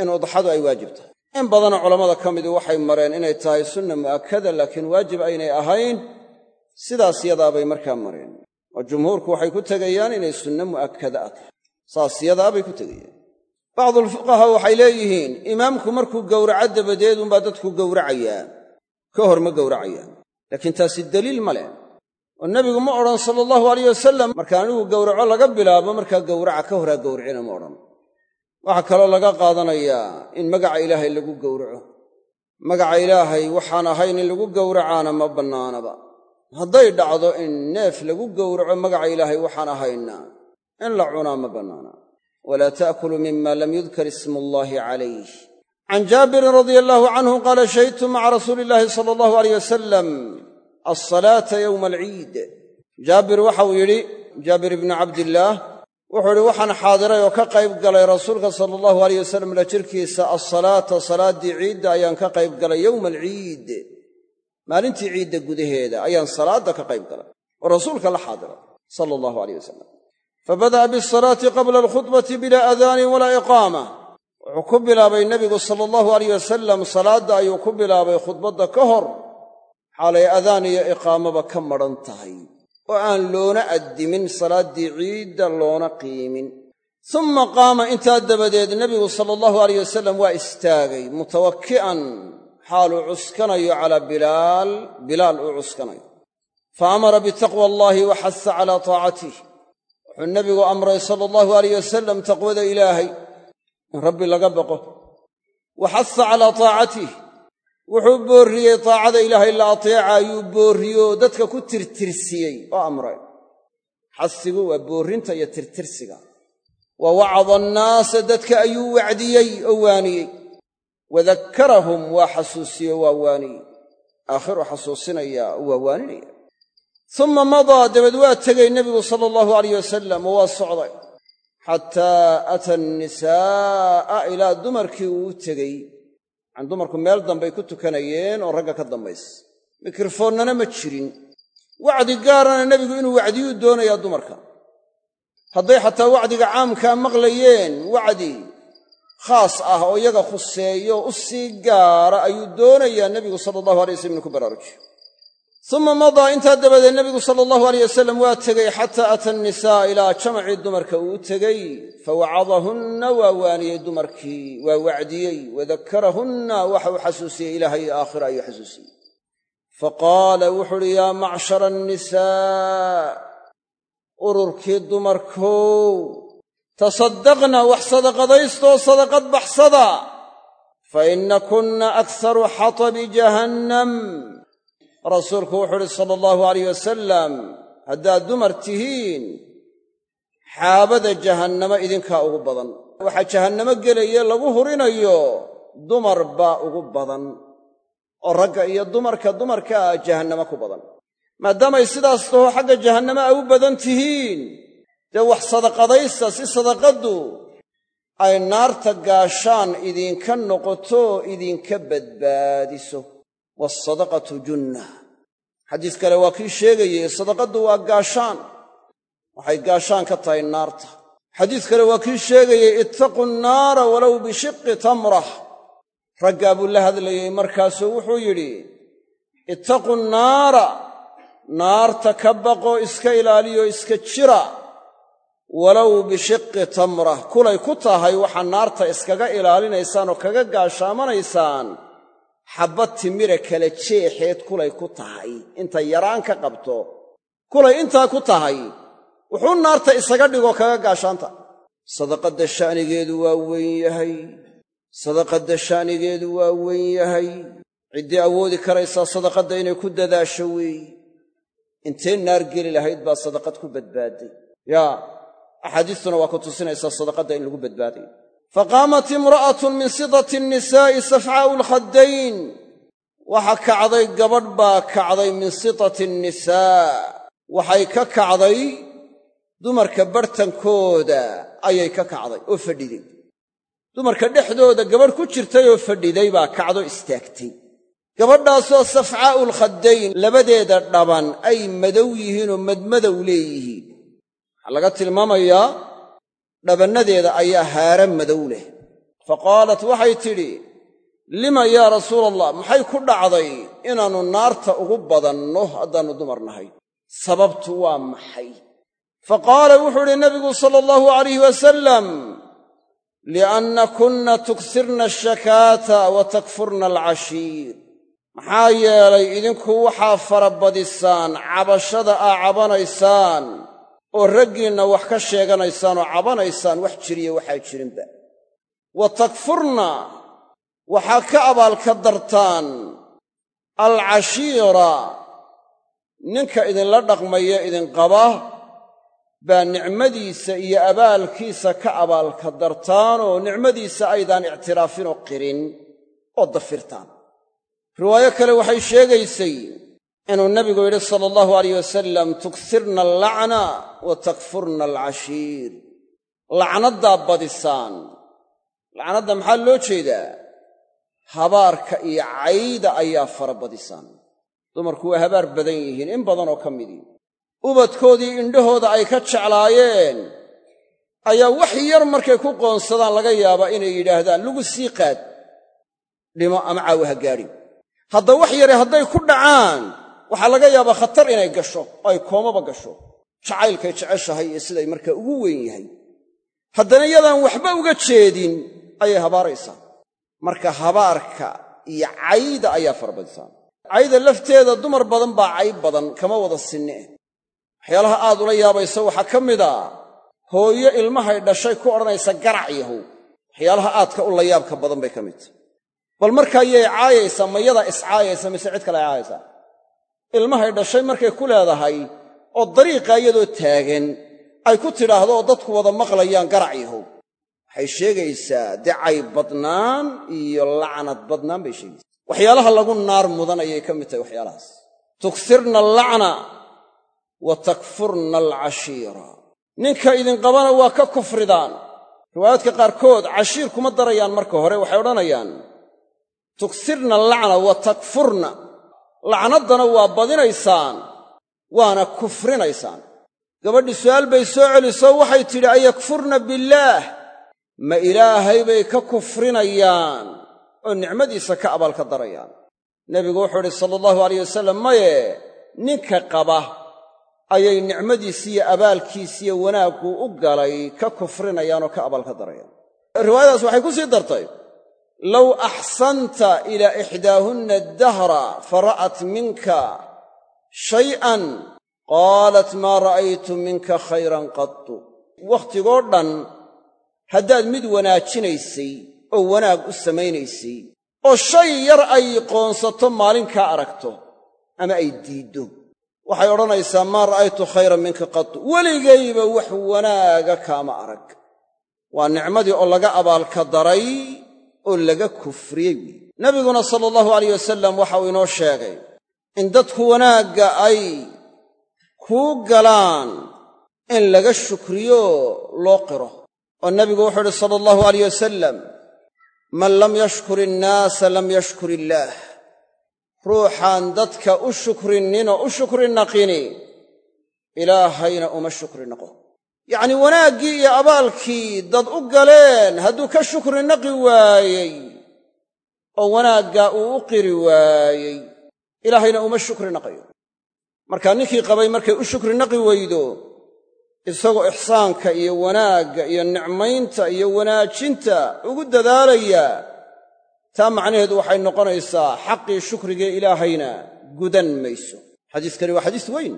in udxadu ay waajib tahay. In badanoo culammada ka midu waxay mareen inay tahay sunna mu'akkada laakiin waajib aynay ahayn sidaas yadaabay markaa mareen. Oo jumhuurku waxay ku tegayaan inay sunne mu'akkada a tahay. Saas yadaabay ku tegayaan bacdulfuqahaa waxay leeyihiin imaamku markuu gowraco dabadeed unbaa dadku gowracayaa ka hor ma gowracayaan. Laakiin taasi deliil ma leh. Oo nebigu ma odhan sala allahu alayh wasalam marka anigu gowraco laga bilaabo markaa gowraca ka horaa gowracina ma odhan. Waxaa kaloo laga qaadanayaa in magaca ilaahay lagu gowraco. Magaca ilaahay waxaan ahayn in lagu gowracaana ma bannaanaba. Hadday dhacdo in neef lagu gowraco magaca ilaahay waxaan ahayna in la cunaa ma bannaana walaa ta'kuluu mima lam yudkar ismu allaahi calayh can jaabirin radia allaahu canhu qaala shahidtu maca rasuuli illaahi sala allahu aleyh wasalam alsalaata yowma alciid jaabir waxau yidhi jaabir ibnu cabdillaah wuxuu idhi waxaan xaadiray oo ka qayb galay rasuulka sala allahu aleyh wasalam la jirkiisa alsalaata salaaddii ciidda ayaan ka qayb galay yowma alciid maalintii ciidda gudaheeda ayaan salaadda ka qayb galay oo rasuulka la xaadiray sala allahu aleyh wasalam fabada'a biasalaati qabla alkhudbati bilaa aadaanin walaa iqaama wuxuu ku bilaabay nebigu sala allahu aleyh wasalam salaadda ayuu ku bilaabay khudbadda ka hor xaalay adaan iyo iqaamaba ka madhan tahay oo aan loona addimin salaaddii ciidda loona qiimin summa qaama intaa dabadeed nebigu sala allahu aleyh wasalam waa istaagay mutawakki'an xaaluu cuskanayo calaa bilaal bilaal uu cuskanayo fa amara bitaqwa allaahi wa xasa calaa taacatih wuxuu nebigu amray sala allahu aleyh wasalam taqwada ilaahay. In rabbi laga baqo. Wa xasa calaa taacatih wuxuu boorriyey taacada ilaahay la ateeca ayuu boorriyeoo dadka ku tirtirsiyey oo amray. Xasigu waa boorrinta iyo tirtirsiga. Wa wacada annaasa dadka ayuu wacdiyey oo waaniyey wadakkarahum waa xasuusiye waa waaniyey. Aakhiru xasuusinaya oo waa waaninaya suma madaa dabad waa tegey nebigu sala allahu alayh wasalam oo waa socday. Xataa ata annisaa'a ilaa dumarkii uu u tegey. Yani dumarku meel dambay ku tukanayeen oo ragga ka dambaysa. Mikrofoonnana ma jirin. Wacdi gaarana nebigu inuu wacdiyuu doonayaa dumarka. Hadday xataa wacdiga caamkaa maqlayeen wacdi khaas ah oo iyaga khuseeyo u sii gaara ayuu doonayaa nebigu sala allahu alay waslam inuu ku baraarujiyo uma madaa intaa dabadeed nebigu sala allahu aleyh wasalam waa tegey xataa ata annisaa ilaa jamacii dumarka uu tegey fawacadahunna waa waaniyey dumarkii waa wacdiyey wadakarahunna waxa uu xasuusiyey ilaahay aakhira ayuu xasuusiyey. Faqaala wuxu uhi yaa macshara annisaa ururkii dumarkow tasaddaqna wax sadaqadaystoo sadaqad baxsada fa akharu xatabi jahannam rasuulku wuxuu uhi sala allahu alayh wasalam haddaad dumar tihiin xaabada jahannamo idinkaa ugu badan. Waxaa jahannamo gelaye lagu hurinayo dumar baa ugu badan. Oo ragga iyo dumarka dumarkaa jahannamo ku badan. Maadaamay sidaas taho xagga jahannamo ay u badan tihiin dee wax sadaqadaysta si sadaqaddu ay naarta gaashaan idinka noqoto idinka badbaadiso. Waasadaqatu junna xadiis kale waa kii sheegayey sadaqaddu waa gaashaan. Waxay gaashaan ka tahay naarta. Xadiis kale waa kii sheegayey ittaqu nnaara walow bishiqi tamrah. Raggaa buu la hadlayey markaasuu wuxuu yidhi ittaqu nnaara naarta ka baqo iska ilaaliyo iska jira. Walow bishiqi tamrah. Kulay ku tahay waxaa naarta iskaga ilaalinaysaan oo kaga gaashaamanaysaan xabbad timira kala jeexeed kulay ku tahay. Inta yaraan ka qabto kulay intaa ku tahay wuxuu naarta isaga dhigo kaga gaashaanta. Sadaqadda sha'nigeedu waa weyn yahay. Sadaqadda sha'nigeedu waa weyn yahay. Ciddii awoodi karaysaa sadaqadda inay ku dadaasho weeye intee naar geli lahayd baa sadaqad ku badbaaday. Yaa axaadiistuna waa ku tusinaysaa sadaqadda in lagu badbaaday faqaamat imra'atun min sidati nnisaa'i safcaa'u lkhaddayn waxa kacday gabadh baa kacday min sitati nnisaa waxay ka kacday dumarka barhtankooda ayay ka kacday oo fadhiday dumarka dhexdooda gabadh ku jirtay oo fadhiday baa kacdo istaagtay gabadhaasoo safcaa'u lkhaddayn labadeeda dhaban ay madow yihiinoo madmadow leeyihiin waxaa laga tilmaamayaa dhabannadeeda ayaa haara madow leh. Fa qaalat waxay tidhi lima yaa rasuula allah maxay ku dhacday inaannu naarta ugu badanno haddaannu dumar nahay? Sababtu waa maxay? Fa qaala wuxuu idhi nabigu sala allahu alayh wasalam lianna kunna tuksirna ashakaata wa takfurna alcashiir. Maxaa yeelay idinku waxaa farabadisaan cabashada aa cabanaysaan oo raggiinna wax ka sheeganaysaan oo cabanaysaan wax jiriyo waxaa jirinba. Wa takfurna waxaa ka abaalka dartaan alcashiira ninka idinla dhaqmaya idinqaba baa nicmadiisa iyo abaalkiisa ka abaalka dartaan oo nicmadiisa aydaan ictiraafinoo qirin oo dafirtaan. Riwaayo kale waxay sheegaysay inuu nebigu yidhi sala allahu alayh wasalam tuksirna allacna wa takfurna alcashiir lacnaddaa badisaan. Lacnadda maxaa loo jeedaa? Habaarka iyo cayda ayaa fara badisaan. Dumarku waa habaar badan yihiin in badanoo ka midii ubadkoodii indhahooda ay ka jeclaayeen ayaa wax yar markay ku qoonsadaan laga yaabaa inay yidhaahdaan lagu sii qaad dhimo ama caawa ha gaadhin. Hadda wax yare hadday ku dhacaan waxaa laga yaabaa khatar inay gasho oo ay koomaba gasho. Jacaylkay jeceshahay iyo siday markaa ugu weyn yahay. Haddana yadaan waxba uga jeedin ayay habaaraysaa. Marka habaarka iyo cayda ayaa farabadisaan cayda lafteeda dumar badan baa cayb badan kama wada sinne. Waxyaalaha aad ula yaabayso waxaa ka mid a hooyo ilmahay dhashay ku odhanaysa garac yahow waxyaalaha aadka u layaabka badan bay ka mid. Tahy bal markaa yay caayaysaa mayadaa iscaayaysa mise cid kale ay caayaysaa ilmahay dhashay markay ku leedahay oo dariiqa iyadoo taagan ay ku tidhaahdo oo dadku wada maqlayaan garac yahow waxay sheegaysaa dacay badnaan iyo lacnad badnaan bay sheegaysaa. Waxyaalaha lagu naar mudan ayay ka mid tahay waxyaalahaas. Tuksirna allacna wa takfurna alcashiira. Ninka idinqabana waa ka kufridaan. Riwaayaadka qaarkood cashiir kuma darayaan marka hore waxay odhanayaan tugsirna allacna wa takfurna lacnaddana waa badinaysaan waana kufrinaysaan. Gabadhii su'aal bay soo celiso waxay tidhi ayakfurna billaah? Ma ilaahay bay ka kufrinayaan oo nicmadiisa ka abaalka darayaan. Nebigu wuxuu idhi sala allahu alayh wasalam maye ninka qaba ayay nicmadiisiiyo abaalkiisiyo wanaaggu u galay ka kufrinayaan oo ka abaalka darayaan. Riwaayadaas waxay ku sii dartay low axsanta ilaa ixdaahunna dahra fara'at minka shay'an qaalat maa ra'aytu minka khayran qattu wakhtigoo dhan haddaad mid wanaajinaysay oo wanaag u samaynaysay oo shay yar ay qoonsato maalinkaa aragto ama ay diiddo waxay odhanaysaa maa ra'aytu khayran minka qattu weligayba wax wanaaga kaama arag waa nicmadii oo laga abaalka daray oo laga kufriyey weyi nabiguna sala allahu alayh wasalam waxa uu inoo sheegay in dadku wanaagga ay kuu galaan in laga shukriyo loo qiro. Oo nebigu wuxuu uhi sala allahu alayh wasalam man lam yashkur innaasa lam yashkur illaah ruuxaan dadka u shukrinninoo u shukri naqini ilaahayna uma shukri naqo yacnii wanaaggii iyo abaalkii dad u galeen hadduu ka shukri naqi waayey oo wanaaggaa uu u qiri waayey ilaahayna uma shukri naqayo. Markaa ninkii qabay markay u shukri naqi weydo isagoo ixsaanka iyo wanaagga iyo nicmaynta iyo wanaajinta ugu dadaalaya taa macnaheedu waxay noqonaysaa xaqii shukrigee ilaahayna gudan mayso. Xadiiskani waa xadiis weyn.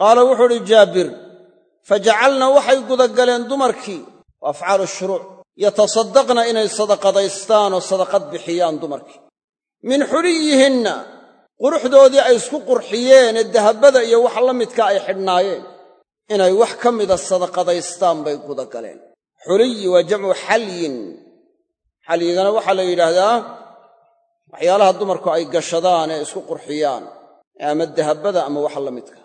Qaala wuxuu udhi jaabir fajacalna waxay gudagaleen dumarkii. Waa afcaalu shuruuc yatasaddaqna inay sadaqadaystaan oo sadaqad bixiyaan dumarkii. Min xuliyihinna quruxdoodii ay isku qurxiyeen ee dahabada iyo wax la midka ay xidhnaayeen. Inay wax ka mida sadaqadaystaan bay gudagaleen xuliyi waa jamcu xalyin. Xalyigana waxaa la yidhaahdaa waxyaalaha dumarku ay gashadaan ee isku qurxiyaan ama dahabada ama waxa la midka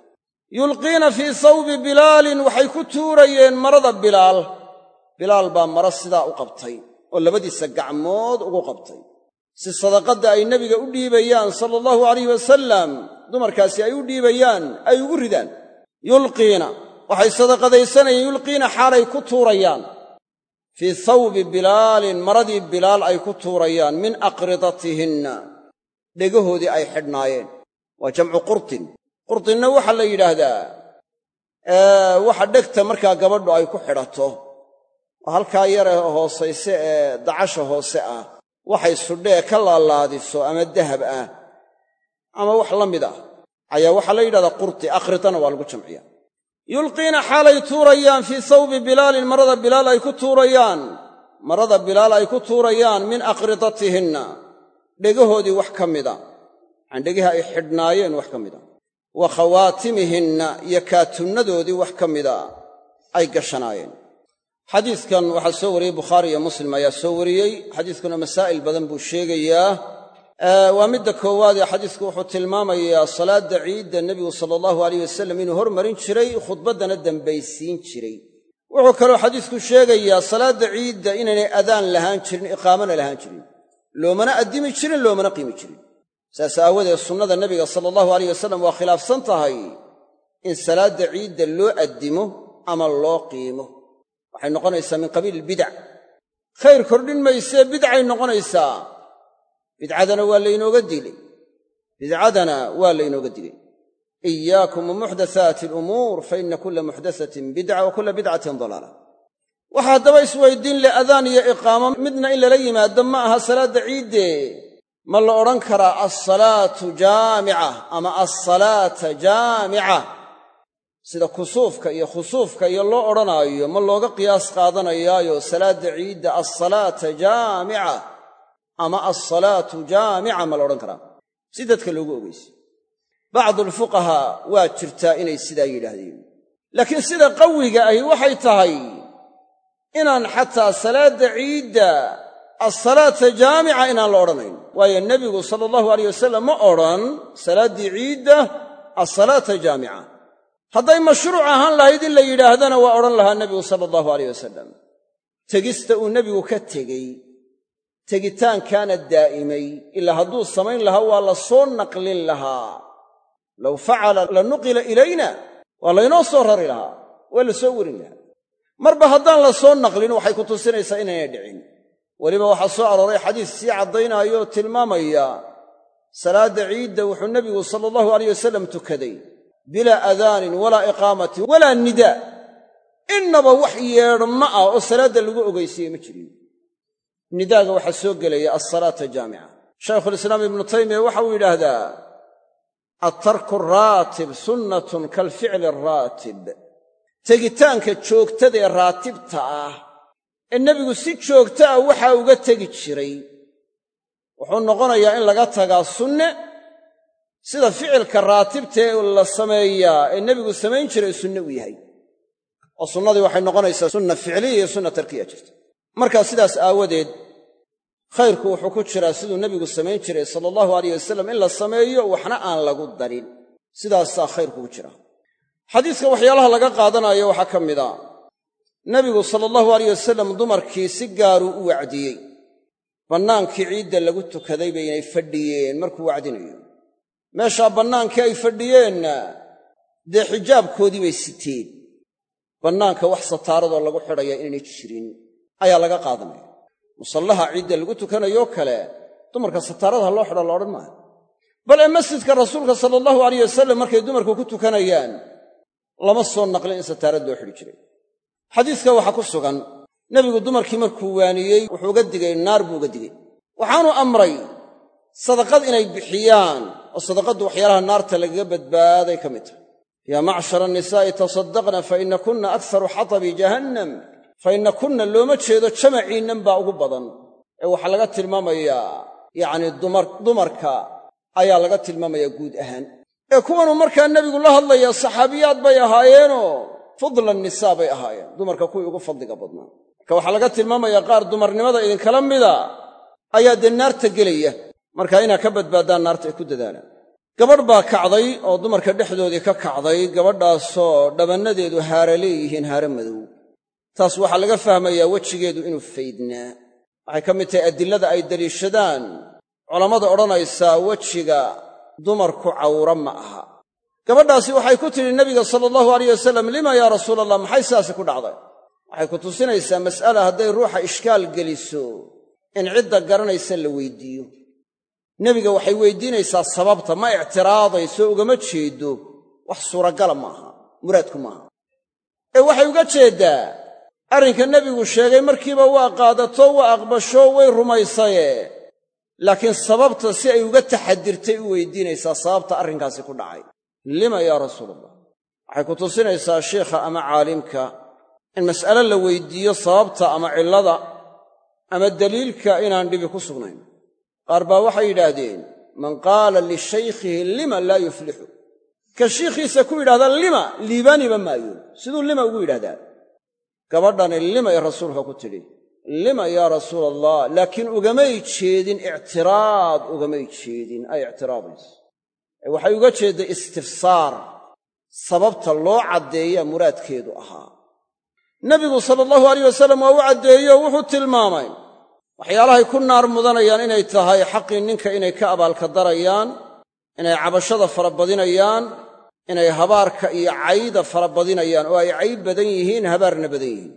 yulqiina fii sawbi bilaalin waxay ku tuurayeen marada bilaal. Bilaal baa maro sidaa u qabtay oo labadiisa gacmood ugu qabtay. Si sadaqadda ay nebiga u dhiibayaan sala allahu alayh wasalam dumarkaasi ay u dhiibayaan ay ugu ridaan. Yulqiina waxay sadaqadaysanayeen yulqiina xaalay ku tuurayaan. Fii thawbi bilaalin maradii bilaal ay ku tuurayaan min aqridatihinna dhegahoodii ay xidhnaayeen. Waa jamcu qurtin qurtinna waxaa la yidhaahdaa waxa dhegta markaa gabadhu ay ku xidhato oo halkaa yare hoosayse ee dacasha hoose ah waxay sudhee ka laalaadiso ama dahab ah ama wax la mid ah. Ayaa waxaa la yidhahdaa qurti aqridana waa lagu jamciya. Yulqiina xaalay tuurayaan fii thawbi bilaalin marada bilaal ay ku tuurayaan marada bilaal ay ku tuurayaan min aqridatihinna dhegahoodii wax ka mida yacani dhegihi ay xidhnaayeen wax ka mida wa iyo kaatunnadoodii wax ka mida ay gashanaayeen. Xadiidkan waxaa soo wariyey bukhaari iyo muslim ayaa soo wariyey. Xadiiskuna masaa'il badan buu sheegayaa. Waa midda koowaadee xadiisku wuxuu tilmaamayaa salaadda ciidda nebigu sala allahu alayh wasalam inuu hormarin jiray khudbaddana dambaysiin jiray. Wuxuu kaloo xadiisku sheegayaa salaadda ciidda inaynay adaan lahaan jirin iqaamana lahaan jirin. Loomana addimi jirin loomana qiimi jirin saas aawadeed sunnada nebiga sala allahu alayh wasalam waa khilaafsan tahay in salaadda ciidda loo addimo ama loo qiimo. Waxay noqonaysaa min qabiil ilbidac khayr kordhin maysee bidcay noqonaysaa. Bidcadana waa laynooga dilay. Bidcadana waa laynooga dilay. Iyaakum wa muxdathaati alumuur fa ina kula muxdathatin bidca wa kula bidcatin dalaala. Waxa haddaba isweydiin leh adaan iyo iqaamo midna in lala yimaado ma aha salaadda ciidde ma la odhan karaa alsalaatu jaamica ama alsalaata jaamica sida kusuufka iyo khusuufka iyo loo odhanaayo ma looga qiyaas qaadanayaayo salaadda ciidda alsalaata jaamica ama alsalaatu jaamica ma la odhan karaa si dadka loogu ogeysiy bacdu alfuqahaa waa jirtaa inay sidaa yidhaahdeen. Laakiin sida qawiga ahi waxay tahay inaan xataa salaadda ciidda alsalaata jaamica inaan la odhanayn. Waayo nebigu sala allahu alayh wasalam ma odhan salaaddii ciidda alsalaata jaamica. Hadday mashruuc ahaan lahayd in la yidhaahdana waa odhan lahaa nebigu sala allahu alayh wasalam tegista uu nebigu ka tegey. Tegitaankaana daa'imay. Ilaa hadduu samayn lahaa waa la soo naqlin lahaa. Low facala la nuqila ilayna waa laynoo soo rari lahaa. Waa la soo werin lahaa. Marba haddaan la soo naqlin waxay ku tusinaysaa inaynay dhicin weliba waxaa soo arooray xadiis sii caddaynaayooo tilmaamaya salaadda ciidda wuxuu nebigu sala allahu alayh wasalam tukaday bilaa adaanin walaa iqaamatin walaa nidaa innaba wax yeedhma ah oo salaadda lagu ogaysiiye ma jirin. Nidaaga waxaa soo gelaya alsalaata jaamica. Shaykhulislaam ibnu taymiya waxa uu yidhaahdaa attarku raatib sunnatun kalficli araatib tegitaanka joogtada ee raatibta ah ee nebigu si joogta ah waxaa uga tegi jiray. Wuxuu noqonayaa in laga tagaa sunne sida ficilka raatibta ee la sameeyaa ee nebigu samayn jiray sunne u yahay. Oo sunnadii waxay noqonaysaa sunna ficliya iyo sunna tarkiya jirta. Markaa sidaas aawadeed khayrku wuxuu ku jiraa siduu nebigu samayn jiray sala allahu alayh wasalam in la sameeyo waxna aan lagu darin. Sidaasaa khayrku ku jira. Xadiiska waxyaalaha laga qaadanaayo waxaa ka mid a nebigu sala allahu alayh wasalam dumarkii si gaaruu u wacdiyey. Bannaankii ciidda lagu tukaday baynay fadhiyeen markuu wacdinayo. Meeshaa bannaankii ay fadhiyeenna dee xijaabkoodii bay siteen. Bannaanka wax sataaradoo lagu xidhaya inaynay jirin ayaa laga qaadanaya. Musallaha ciidda lagu tukanayoo kale dumarka sataaradaha loo xidho la odhan maayo bal ee masjidka rasuulka sala allahu alayh wasalam markay dumarku ku tukanayaan lama soo naqlin in sataarad loo xidhi jiray xadiiska waxaa ku sugan nebigu dumarkii markuu waaniyey wuxuu uga digay naar buu uga digay. Waxaanu amray sadaqad inay bixiyaan oo sadaqaddu waxyaalaha naarta lagaga badbaaday ka mid tahay. Yaa macshara annisaa'i tasaddaqna fa ina kunna akharu xatabi jahannam fa inna kunna looma jeedo jamaciinnan baa ugu badan. Ee waxaa laga tilmaamayaa yacnii dumarka ayaa laga tilmaamayaa guud ahaan. Ee kuwanuu markaa nebigu la hadlaya saxaabiyaad bay ahaayeenoo fudla nisaa bay ahaayeen. Dumarka kuwii ugu fadliga badnaa. Marka waxaa laga tilmaamayaa qaar dumarnimada idinkala mida ayaa dee naarta gelaya. Marka inaad ka badbaaddaan naarta ay ku dadaalaan. Gabadh baa kacday oo dumarka dhexdoodii ka kacday. Gabadhaasoo dhabannadeedu haara leeyihiin haare madow. Taas waxaa laga fahmayaa wejigeedu inuu faydnaa. Waxay ka mid tahay adillada ay deliishadaan. Culammada odhanaysaa wejiga dumarku cawra ma aha gabadhaasi waxay ku tidhi nebiga sala allahu alayh wasalam lima yaa rasuula allah maxay sidaasi ku dhacday? Waxay ku tusinaysaa mas'ala hadday ruuxa ishkaal geliso in cidda garanaysa la weydiiyo. Nebiga waxay weydiinaysaa sababta ma ictiraadayso ugama jeeddo wax suuragala maaha muraadku maaha. Ee waxay uga jeeddaa arrinka nebigu sheegay markiiba waa qaadato waa aqbasho way rumaysaye. Laakiin sababta si ay uga taxadirtay u weydiinaysaa sababta arrinkaasi ku dhacay lima yaa rasuulallah waxay ku tusinaysaa sheikha ama caalimka in mas'ale la weydiiyo sababta ama cillada ama daliilka inaan dhibi ku sugnayn. Qaar baa waxay yidhaahdeen man qaala lishaykhihi lima laa yuflixu ka shiikhiisa ku yidhahda lima liibaaniba maayo. Siduu lima ugu yidhahdaa? Gabadhani limay rasuulka ku tidhi lima yaa rasuula allah laakiin ugamay jeedin ictiraad ugamay jeedin. Ay ictiraadayso waxay uga jeedday istifsaar sababta loo caddeeyaa muraadkeedu ahaa. Nebigu sala allahu alayh wasalam waa u caddeeyo wuxuu tilmaamay waxyaalahay ku naar mudanayaan inay tahay xaqii ninka inay ka abaalka darayaan inay cabashada farabadinayaan inay habaarka iyo cayda farabadinayaan oo ay cayb badan yihiin habaarna badan yihiin.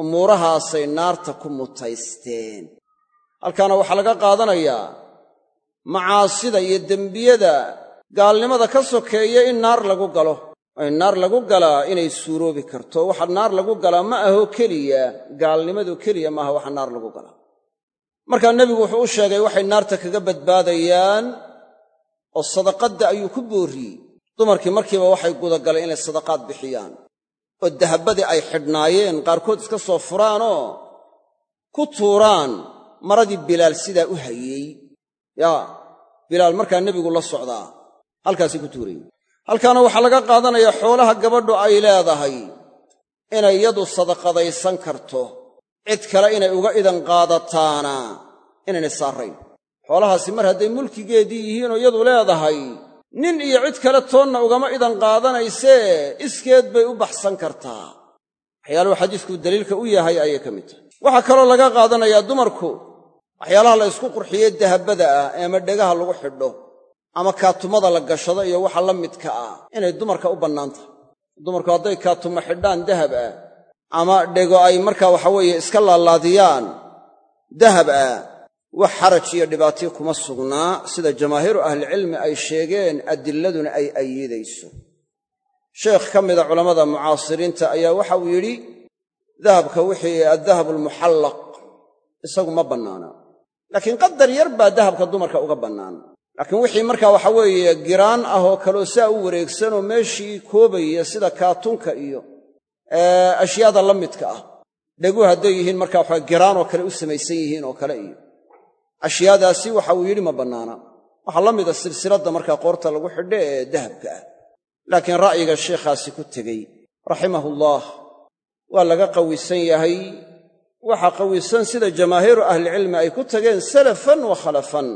Umuurahaasay naarta ku mutaysteen. Halkaana waxaa laga qaadanayaa macaasida iyo dembiyada gaalnimada ka sokeeya in naar lagu galo. Oo in naar lagu galaa inay suuroobi karto. Waxa naar lagu galaa ma ahoo keliya gaalnimadu keliya maaha waxa naar lagu galaa markaa nebigu wuxuu u sheegay waxay naarta kaga badbaadayaan oo sadaqadda ayuu ku boorriyey dumarkii markiiba waxay gudagaleen inay sadaqaad bixiyaan. Oo dahabbadii ay xidhnaayeen qaarkood iska soo furaanoo ku tuuraan maradii bilaal sidaa u hayey yaa bilaal markaa nebigu la socdaa halkaasay ku tuurayeen halkaana waxaa laga qaadanayaa xoolaha gabadhu ay leedahay inay yadu sadaqadaysan karto. Cid kale inay uga idan qaadataana inaynay saarayn. Xoolahaasi mar hadday mulkigeedii yihiinoo yadu leedahay nin iyo cid kale toonna ugama idan qaadanaysee iskeed bay u baxsan kartaa. Waxyaaluhu xadiisku daliilka u yahay ayay ka mid tahay. Waxaa kaloo laga qaadanayaa dumarku waxyaalaha la ysku qurxiye dahabada ah ee ama dhegaha lagu xidho ama kaatumada la gashado iyo waxa la midka ah inay dumarka u bannaan tahay dumarku hadday kaatuma xidhaan dahab ah ama dhego ay markaa waxaweeye iska laalaadiyaan dahab ah wax xaraj iyo dhibaatiyo kuma sugnaa sida jamaahiiru ahlicilmi ay sheegeen adilladuna ay ayidayso sheekh ka mida culammada mucaasiriinta ayaa waxa uu yidhi dahabka wixii addahabu almuxallaq isagu ma bannaana. Laakiin qadar yar baa dahabka dumarka uga bannaan laakiin wixii markaa waxa weeye giraan ah oo kaleo saa u wareegsanoo meeshii koobaya sida kaatunka iyo ashyaada la midka ah. Dhegu hadday yihiin markaa waxa giraanoo kale u samaysan yihiin oo kale iyo. Ashyaadaasi waxa uu yidhi ma bannaana. Waxaa la mida silsiladda markaa qoorta lagu xidho ee dahabka ah. Laakiin ra'yiga sheikhaasi ku tegey raximahullaah waa laga qawisan yahay. Waxa qawisan sida jamaahiiru ahlicilmi ay ku tageen salafan wa khalafan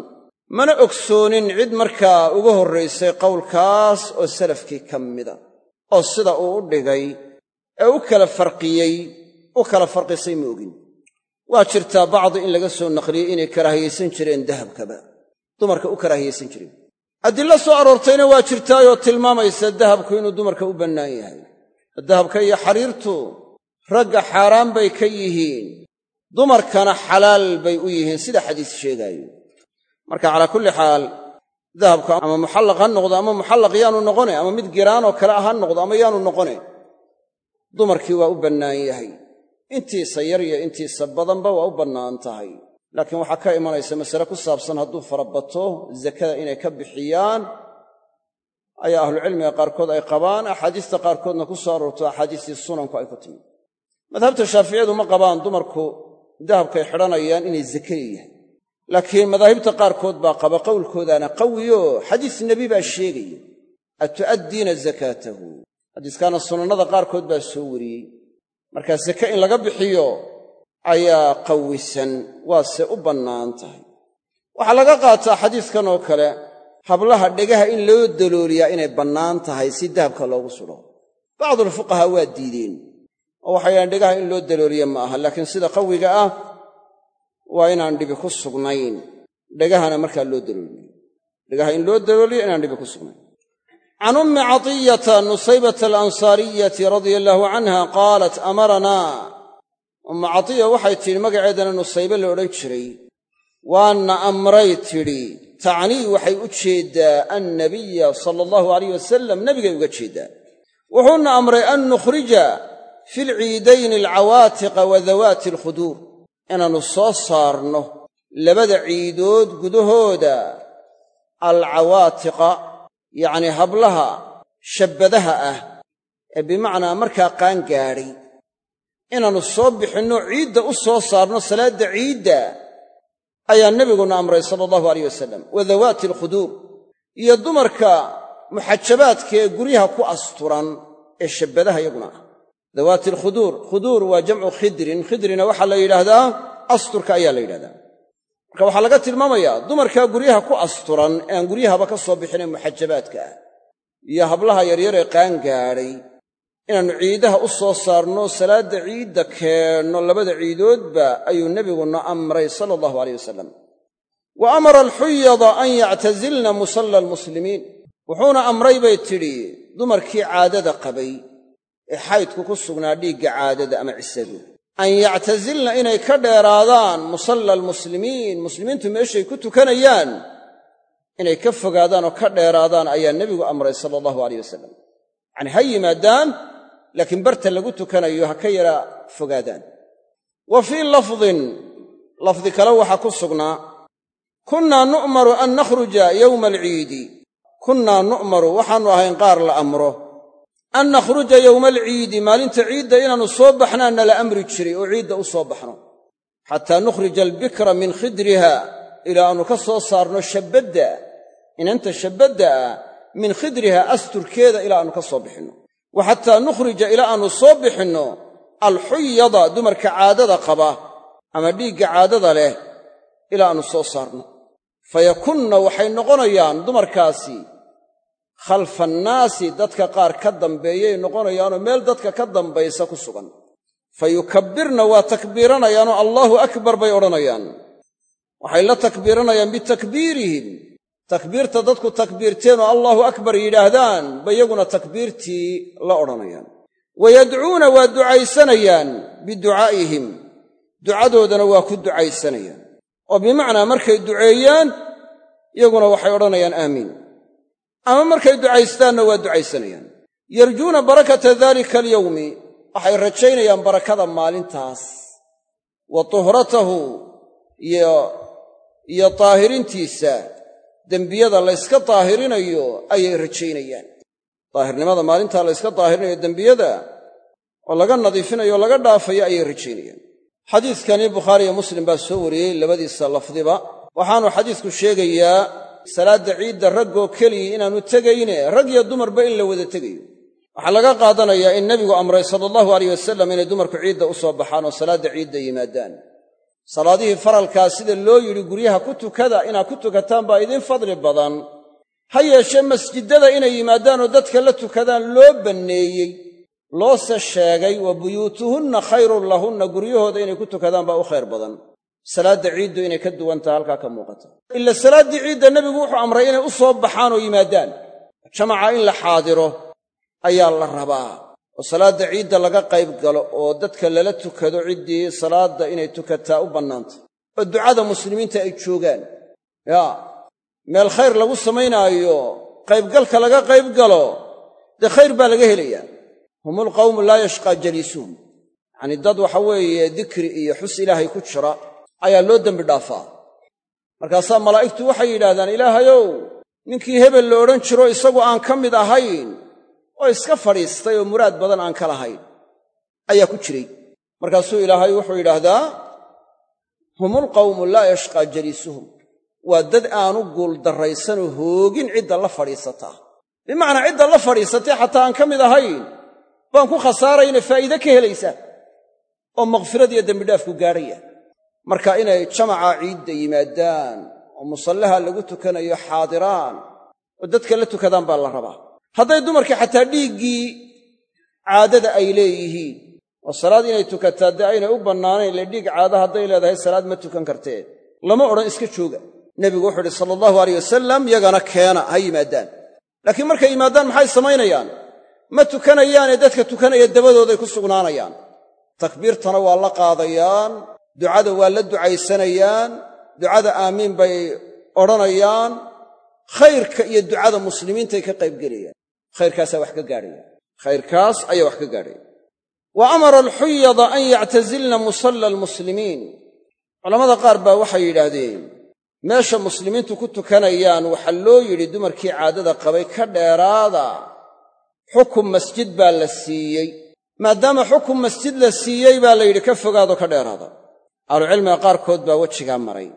mana ogsoonin cid markaa uga horraysay qowlkaas oo salafkii ka mida oo sida uu u dhigay ee u kala farqiyey u kala farqisay ma ogin. Waa jirtaa bacdi in laga soo naqliyey inay karaahiyaysan jireen dahabkaba dumarka u karaahiyaysan jireen adillo soo aroortayna waa jirtaayoo tilmaamaysa dahabku inuu dumarka u bannaan yahay. Dahabka iyo xariirtu ragga xaaraan bay ka yihiin dumarkana xalaal bay u yihiin sida xadiis sheegaayo marka calaa kulli xaal dahabku ama muxallaq ha noqdo ama muxallaq yaanu noqone ama mid giraanoo kale ah ha noqdo ama yaanu noqone dumarkii waa u bannaan yahay. Intiisa yar iyo intiisa badanba waa u bannaan tahay. Laakiin waxaa ka imanaysa masale ku saabsan hadduu farabato zakada inay ka bixiyaan ayaa ahlucilmiga qaarkood ay qabaan axaadiista qaarkoodna ku soo aroorto axaadiistii sunanku ay ku timi madhabta shaaficiyadu ma qabaan dumarku dahabkay xidhanayaan inay zake leeyahay laakiin madaahibta qaarkood baa qaba qowlkoodaana qawiyo xadiis nebi baa sheegaya atu'addiina zakaatahu. Xadiiskaana sunannada qaarkood baa soo wariyey. Markaa sake in laga bixiyo ayaa qawisan waase u bannaan tahay. Waxaa laga qaataa xadiiskan oo kale hablaha dhegaha in loo dalooliyaa inay bannaan tahay si dahabka loogu sudho bacdulfuqahaa waa diideen. Oo waxay yidhahan dhegaha in loo dalooliya ma aha laakiin sida qawiga ah waa inaan dhibi ku sugnayn. Dhegahana markaa loo dalooliyo dhegaha in loo dalooliyo inaan dhibi ku sugnayn. Can ummi catiyata nusaybata alansaariyati radia allaahu canha qaalat amaranaa ummu catiya waxay tidhi magaceedana nusaybe la odhan jiray. Waana amray tidhi. Tacnii waxay u jeeddaa annabiya sala allahu alayh wasalam nebigay uga jeeddaa wuxuuna amray an nukhrija fi lciidayni alcawaatiqa wa dawaati alkhuduur inaannu soo saarno labada ciidood gudahooda alcawaatiqa yacnii hablaha shabbadaha ah ee bimacnaa markaa qaan gaadhay. Inaannu soo bixinno ciidda u soo saarno salaadda ciidda ayaa nebiguna amray sala allahu alayh wasalam wa dawaati alkhuduur iyo dumarka muxajabaadka ee guryaha ku asturan ee shabbadaha yaguna ah dawaati alkhuduur khuduur waa jamcu khidrin. Khidrina waxaa la yidhaahdaa asturka ayaa la yidhahdaa marka waxaa laga tilmaamayaa dumarkaa guryaha ku asturan ee aan guryahaba ka soo bixinee muxajabaadka ah iyo hablaha yaryar ee qaan gaadhay inaannu ciidaha u soo saarno salaadda ciidda keenno labada ciidoodba ayuu nebiguna amray sala allahu aleyh wasalam wa amara alxuyada an yactazilna musalla almuslimiin. Wuxuuna amray bay tidhi dumarkii caadada qabay ee xaydku ku sugnaa dhiigga caadada ama cisadu an yactazilna inay ka dheeraadaan musalla almuslimiin muslimiintu meeshay ku tukanayaan inay ka fogaadaan oo ka dheeraadaan ayaa nebigu amray sala allahu aleyh wasalam yacanii ha yimaadaan laakiin barta lagu tukanayo ha ka yara fogaadaan. Wa fii lafdin lafdi kale waxaa ku sugnaa kunnaa nu'maru an nakhruja yowma alciidi. Kunnaa nu'maru waxaannu ahayn qaar la amro an nakhruja yowma alciidi maalinta ciidda inaannu soo baxnaa nala amri jiray oo ciidda u soo baxno. Xataa nukhrija albikra min khidriha ilaa aannu ka soo saarno shabbadda inanta shabbadda ah min khidriha asturkeeda ilaa aannu ka soo bixinno. Wa xataa nukhrija ilaa aannu soo bixinno alxuyada dumarka caadada qaba ama dhiigga caadada leh ilaa aannu soo saarno. Fayakunna waxay noqonayaan dumarkaasi khalfa annaasi dadka qaar ka dambeeyay noqonayaanoo meel dadka ka dambaysa ku sugan. Fa yukabbirna waa takbiiranayaanoo allaahu akbar bay odhanayaan. Waxay la takbiiranayaan bitakbiirihim. Takbiirta dadku takbiirteen oo allaahu akbar yidhaahdaan ba iyaguna takbiirtii la odhanayaan. Wa yadcuuna waa ducaysanayaan biducaa'ihim. Ducadoodana waa ku ducaysanayaan. Oo bimacnaa markay duceeyaan iyaguna waxay odhanayaan aamiin ama markay ducaystaanna waa ducaysanayaan. Yarjuuna barakata daalika alyowmi waxay rajaynayaan barakada maalintaas. Wa tuhratahu iyo daahirintiisa dembiyada layska daahirinayo ayay rajaynayaan. Daahirnimada maalintaa layska daahirinayo dembiyada oo laga nadiifinayo o laga dhaafayo ayay rajaynayaan. Xadiidkani bukhaariyo muslim baa soo wariyey labadiisa lafdiba. Waxaanu xadiidku sheegayaa salaadda ciidda raggoo keliya inaannu tegayne rag iyo dumarba in la wada tegayo. Waxaa laga qaadanayaa in nebigu amray sala allahu alayh wasalam inay dumarku ciidda u soo baxaan oo salaadda ciidda yimaadaan. Salaadihii faralkaa sida loo yidhi guryaha ku tukada inaad ku tukataan baa idiin fadli badan. Ha yeeshee masjidada inay yimaadaan oo dadka la tukadaan loo banneeyey. Loose sheegay wa buyuutuhunna khayrun lahunna guryahooda inay ku tukadaan baa u khayr badan salaadda ciiddu inay ka duwan taha halkaa ka muuqata ila salaaddii ciidda nebigu wuxuu amray inay u soo baxaan oo yimaadaan. Jamaca in la xaadiro ayaa la rabaa. Oo salaadda ciidda laga qayb galo oo dadka lala tukado ciddii salaadda inay tukataa u bannaantay oo ducada muslimiinta ay joogaan. Yaa meel khayr lagu samaynaayo qaybgalka laga qayb galo dee khayr baa laga helayaa. Hum ulqawmu laa yashqaa jaliisuhum. Yacanii dad waxa weeye dikri iyo xus ilaahay ku jira ayaa loo dembi dhaafaa. Markaasaa malaa'igtu waxay yidhaahdaan ilaahayow ninkii hebel la odhan jiro isagu aan ka mid ahayn oo iska fadhiistay oo muraad badan aan ka lahayn ayaa ku jiray. Markaasuu ilaahay wuxuu yidhaahdaa humulqawmu laa yashqaa jaliisuhum. Waa dad aanu guuldarraysanoo hoogin cidda la fadhiisataa. Bimacnaa cidda la fadhiisatay xataa aan ka mid ahayn baan ku khasaarayna faa'iide ka helaysaa oo makfirad iyo dembidhaafku gaadhaya marka inay jamaca ciidda yimaadaan oo musallaha lagu tukanayo xaadiraan oo dadka la tukadaan baa la rabaa. Hadday dumarkii xataa dhiiggii caadada ay leeyihiin oo salaad inay tukataa dee aynay u bannaanayn le dhiig caada hadday leedahay salaad ma tukan kartee lama odhan iska jooga. Nebigu wuxuu uhi sala allahu aleyh wasalam yagana keena ha yimaadaan. Laakiin markay yimaadaan maxay samaynayaan? Ma tukanayaane dadka tukanaya dabadooday ku sugnaanayaan. Takbiirtana waa la qaadayaan ducada waa la ducaysanayaan. Ducada aamiin bay odhanayaan. Khayrka iyo ducada muslimiintay ka qaybgelayaan khayrkaasaa wax ka gaadhaya. Khayrkaas ayaa wax ka gaadhaya. Wa amara alxuyada an yactazilna musalla almuslimiin. Culammada qaar baa waxay yidhaahdeen meesha muslimiintu ku tukanayaan waxaa loo yidhi dumarkii caadada qabay ka dheeraada. Xukum masjid baa la siiyey. Maadaama xukum masjid la siiyey baa la yidhi ka fogaado ka dheeraada ahlucilmiga qaarkood baa wejigaa maray.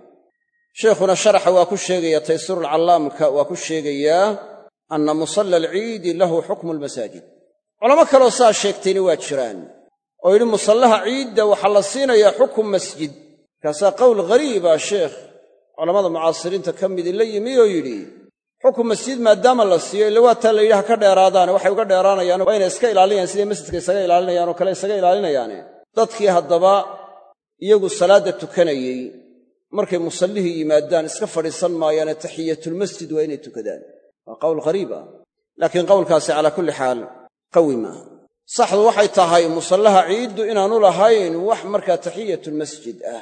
Sheikhuna sharaxa waa ku sheegaya taysiirulcallaamka waa ku sheegayaa anna musalla alciidi lahu xukmu almasaajid culamo kaloo saa sheegtayna waa jiraan. Oo yidhi musallaha ciidda waxaa la siinayaa xukum masjid. Markaasaa qowl ghariiba sheekh culammada mucaasiriinta ka midi la yimi oo yidhi xukum masjid maadaama la siiyo ila waataa la yidhi ha ka dheeraadaane waxay uga dheeraanayaan waa inay iska ilaalinayaan siday masjidka isaga ilaalinayaan oo kale isaga ilaalinayaane dadkii haddaba iyagu salaadda tukanayey markay musallihii yimaadaan iska fadhiisan maayaane taxiyatulmasjid waa inay tukadaan. Waa qowl ghariib ah. Laakiin qowlkaasi calaa kulli xaal qawi maaha saxdu waxay tahay musallaha ciiddu inaanu lahayn wax markaa taxiyatulmasjid ah.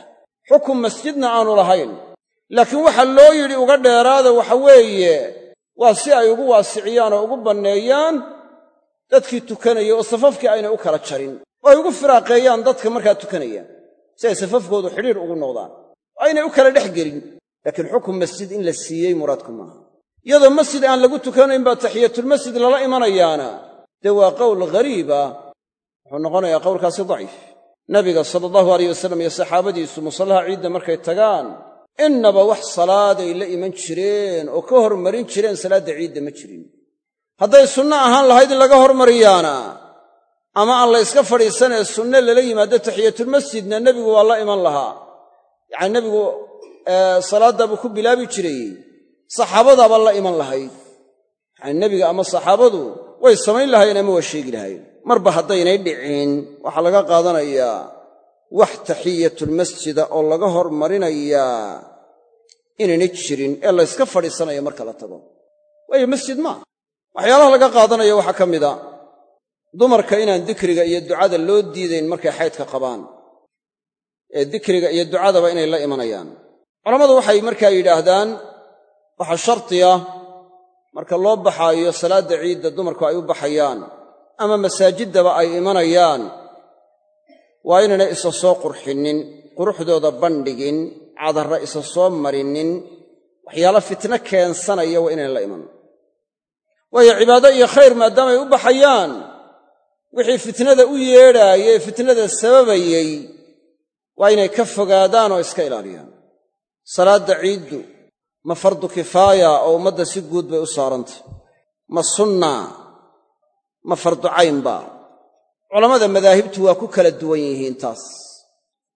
Xukum masjidna aanu lahayn. Laakiin waxa loo yidhi uga dheeraada waxa weeye waa si ay ugu waasiciyaan oo ugu banneeyaan dadkii tukanaya oo safafkii aynay u kala jarin oo ay ugu firaaqeeyaan dadka markaa tukanaya si ay safafkoodu xidhiir ugu noqdaan. Oo aynay u kala dhex gelin. Laakiin xukum masjid in la siiyey muraadku maaha. Iyadoo masjid aan lagu tukanayn baa taxiyatulmasjid lala imanayaana. Dee waa qowl ghariiba. Wuxuu noqonayaa qowlkaasi daciif. Nabiga sala allahu alayh wasalam iyo saxaabadiisu musallaha ciidda markay tagaan innaba wax salaaday la iman jireen oo ka hormarin jireen salaadda ciidda ma jirin. Hadday sunno ahaan lahayd in laga hormariyaana ama aan la yska fadhiisanee sunne lala yimaado taxiyatulmasjidna nebigu waa la iman lahaa. Yacani nebigu salaaddaabuu ku bilaabi jiray. Saxaabadaaba la iman lahayd yacani nebiga ama saxaabadu way samayn lahaayeen ama waa sheegi lahaayeen. Marba haddaynay dhicin waxaa laga qaadanayaa wax taxiyatulmasjida oo laga hormarinayaa inayna jirin ee layska fadhiisanayo marka la tago. Waayo masjid maa. Waxyaalaha laga qaadanayo waxaa ka mid a dumarka inaan dikriga iyo ducada loo diidayn markay xaydka qabaan ee dikriga iyo ducadaba inay la imanayaan. Culammadu waxay markaa yidhaahdaan waxaa shardiya marka loo baxaayo salaadda ciidda dumarku ay u baxayaan ama masaajiddaba ay imanayaan waa inaynay isa soo qurxinnin quruxdooda bandhigin cadarra isa soo marinin waxyaala fitno keensanaya waa inayn la iman. Waayo cibaado iyo khayr maadaamay u baxayaan wixii fitnada u yeedhaayey fitnada sababayey waa inay ka fogaadaan oo iska ilaaliyaan. Salaadda ciiddu ma fardu kifaaya oo ummadda si guud bay u saarantay ma sunna ma fardu caynba culammada madaahibtu waa ku kala duwan yihiin taas.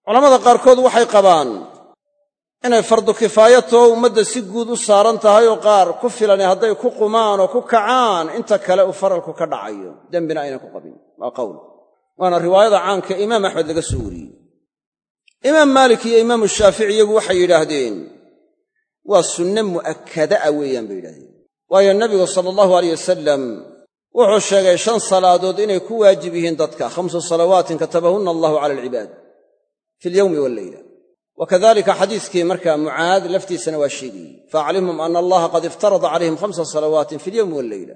Culammada qaarkood waxay qabaan inay fardu kifaayatoo ummadda si guud u saaran tahay oo qaar ku filani hadday ku qumaan oo ku kacaan inta kale uu faralku ka dhacayo. Dembina aynan ku qabin waa qowl. Waana riwaayada caanka imaam axmed laga soo wariyey. Imaam maalik iyo imaamu shaafici iyagu waxay yidhaahdeen waa sunne mu'akkada ah weeyaan bay yidhahdeen waayo nebigu sala allahu aleyh wasalam wuxuu sheegay shan salaadood inay ku waajib yihiin dadka khamsu salawaatin katabahunna allahu cala alcibaad fi alyowmi walleyla wa kadalika xadiiskii markaa mucaad laftiisana waa sheegayey faaclimhum ana allaha qad iftarada calayhim khamsa salawaatin fi alyowmi walleyla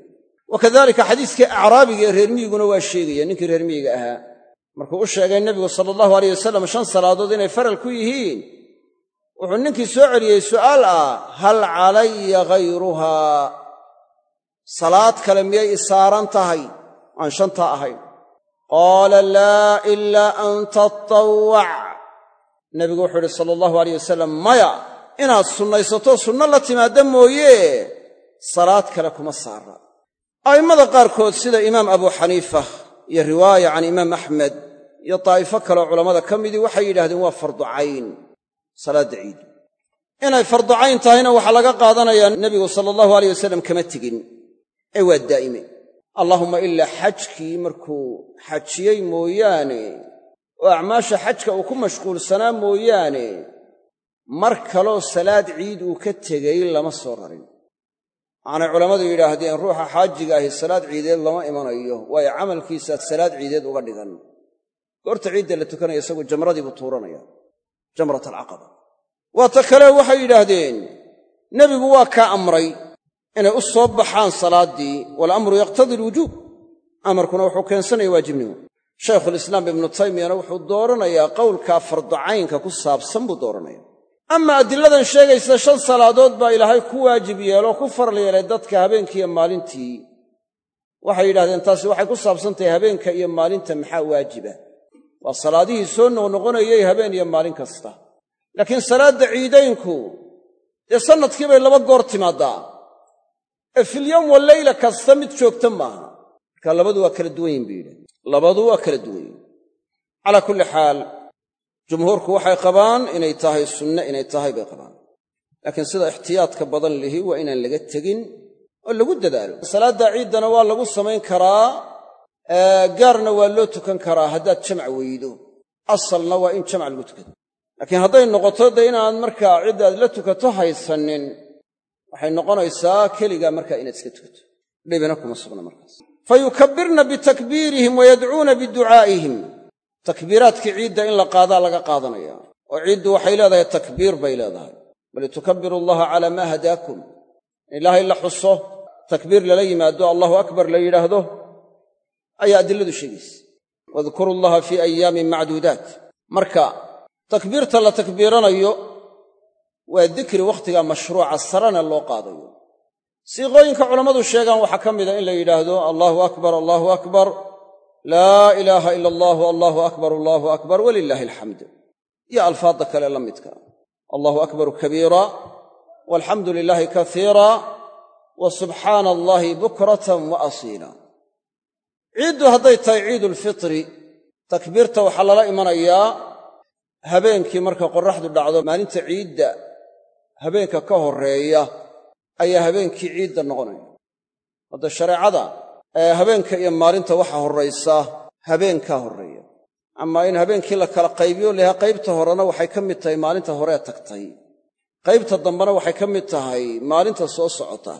wa kadalika xadiiskii acraabiga ee reermiyiguna waa sheegaya ninkii reermiyiga ahaa markuu u sheegay nebigu sala allahu aleyh wasalam shan salaadood inay faral ku yihiin. Wuxuu ninkii soo celiyey su'aal ah hal calaya ghayruhaa salaad kale miyay isaaran tahay? Aan shantaa ahayn qaala laa ilaa an tatawwac nebigu wuxuu idhi sala allahu aleyh wasalam maya inaad sunnaysato sunno la timaadda mooye salaad kale kuma saara a'immada qaarkood sida imaam abu xaniifa iyo riwaaya can imaam axmed iyo daa'ifo kaleoo culammada ka midii waxay yidhahdeen waa fardu cayn salaadda ciid. Inay fardu cayn tahayna waxaa laga qaadanayaa nebigu sala allahu aleyh wasalam kama tegin ee waa daa'ime. Allaahumma ilaa xajkii markuu xajiyey mooyaane oo acmaasha xajka uu ku mashquulsanaa mooyaane mar kaloo salaad ciid uu ka tegay lama soo rarin waxaanay culammadu yidhaahdeen ruuxa xaajiga ahi salaad ciideed lama imanayo waayo camalkiisaad salaad ciideed uga dhigan. Goorta ciidda la tukanaya isagu jamradii buu tuuranaya jamrat alcaqaba. Waata kale waxay yidhaahdeen nebigu waa kaa amray inay u soo baxaan salaaddii walamru yaqtadii alwujuub. Amarkuna wuxuu keensanaya waajibnimo. Shaykhulislaam ibnu taymiyana wuxuu dooranayaa qowlkaa farducaynka ku saabsan buu dooranaya ama adiladan sheegaysa shan salaadood baa ilaahay ku waajib yeeloo ku faral yeelay dadka habeenkiiyo maalintii. Waxay yidhahdeen taasi waxay ku saabsan tahay habeenka iyo maalinta maxaa waajiba? Waa salaadihii soo noqnoqonayey habeen iyo maalin kasta. Laakiin salaadda ciidaynku dee sannadkii bay laba goor timaaddaa ee filyowm waleyla kasta mid joogta maaha. Marka labadu waa kala duwan yihiin bay yidhahdeen labadu waa kala duwan yihiin calaa kulli xaal jumhuurku waxay qabaan inay tahay sunne inay tahay bay qabaan. Laakiin sida ixtiyaadka badan lihi waa inaan laga tegin oo lagu dadaalo. Salaadda ciiddana waa lagu samayn karaa gaarna waa loo tukan karaa haddaad jamac weydo. Asalna waa in jamac lagu tukado laakiin hadday noqoto de inaad markaa cid aad la tukato haysanin waxay noqonaysaa keligaa markaa inaad iska tukato. Dhibina kuma sugna markaas. Fa yukabbirna bitakbiirihim wa yadcuuna biducaa'ihim takbiiraadkii ciidda in la qaadaa laga qaadanaya. Oo ciiddu waxay leedahay takbiir bay leedahay. Walitukabiru allaha calaa maa hadaakum. In ilaahay la xuso takbiir lala yimaado allahu akbar la yidhaahdo ayaa adiladu sheegaysa. Wadkuru allaha fii ayaamin macduudaat. Marka takbiirta la takbiiranayo waa dikri wakhtiga mashruuca sarana loo qaadayo. Siiqooyinka culammadu sheegaan waxaa ka mida in la yidhaahdo allaahu akbar allaahu akbar laa ilaaha ila allahu allaahu akbar allaahu akbar walilaahi alxamd iyo alfaadda kale la midka. Allahu akbaru kabiira walxamdu lilaahi kaiira wa subxaana allaahi bukratan wa asiila. Ciiddu hadday tahay ciidulfitri takbiirta waxaa lala imanayaa habeenkii marka qorraxdu dhacdo maalinta ciidda habeenka ka horreeya ayaa habeenkii ciidda noqonaya. Hadda shareecada ee habeenka iyo maalinta waxa horraysa habeenkaa horreeya. Ama in habeenkii la kala qaybiyo lahaa qaybta horena waxay ka mid tahay maalinta horee tagtay. Qaybta dambena waxay ka mid tahay maalinta soo socota.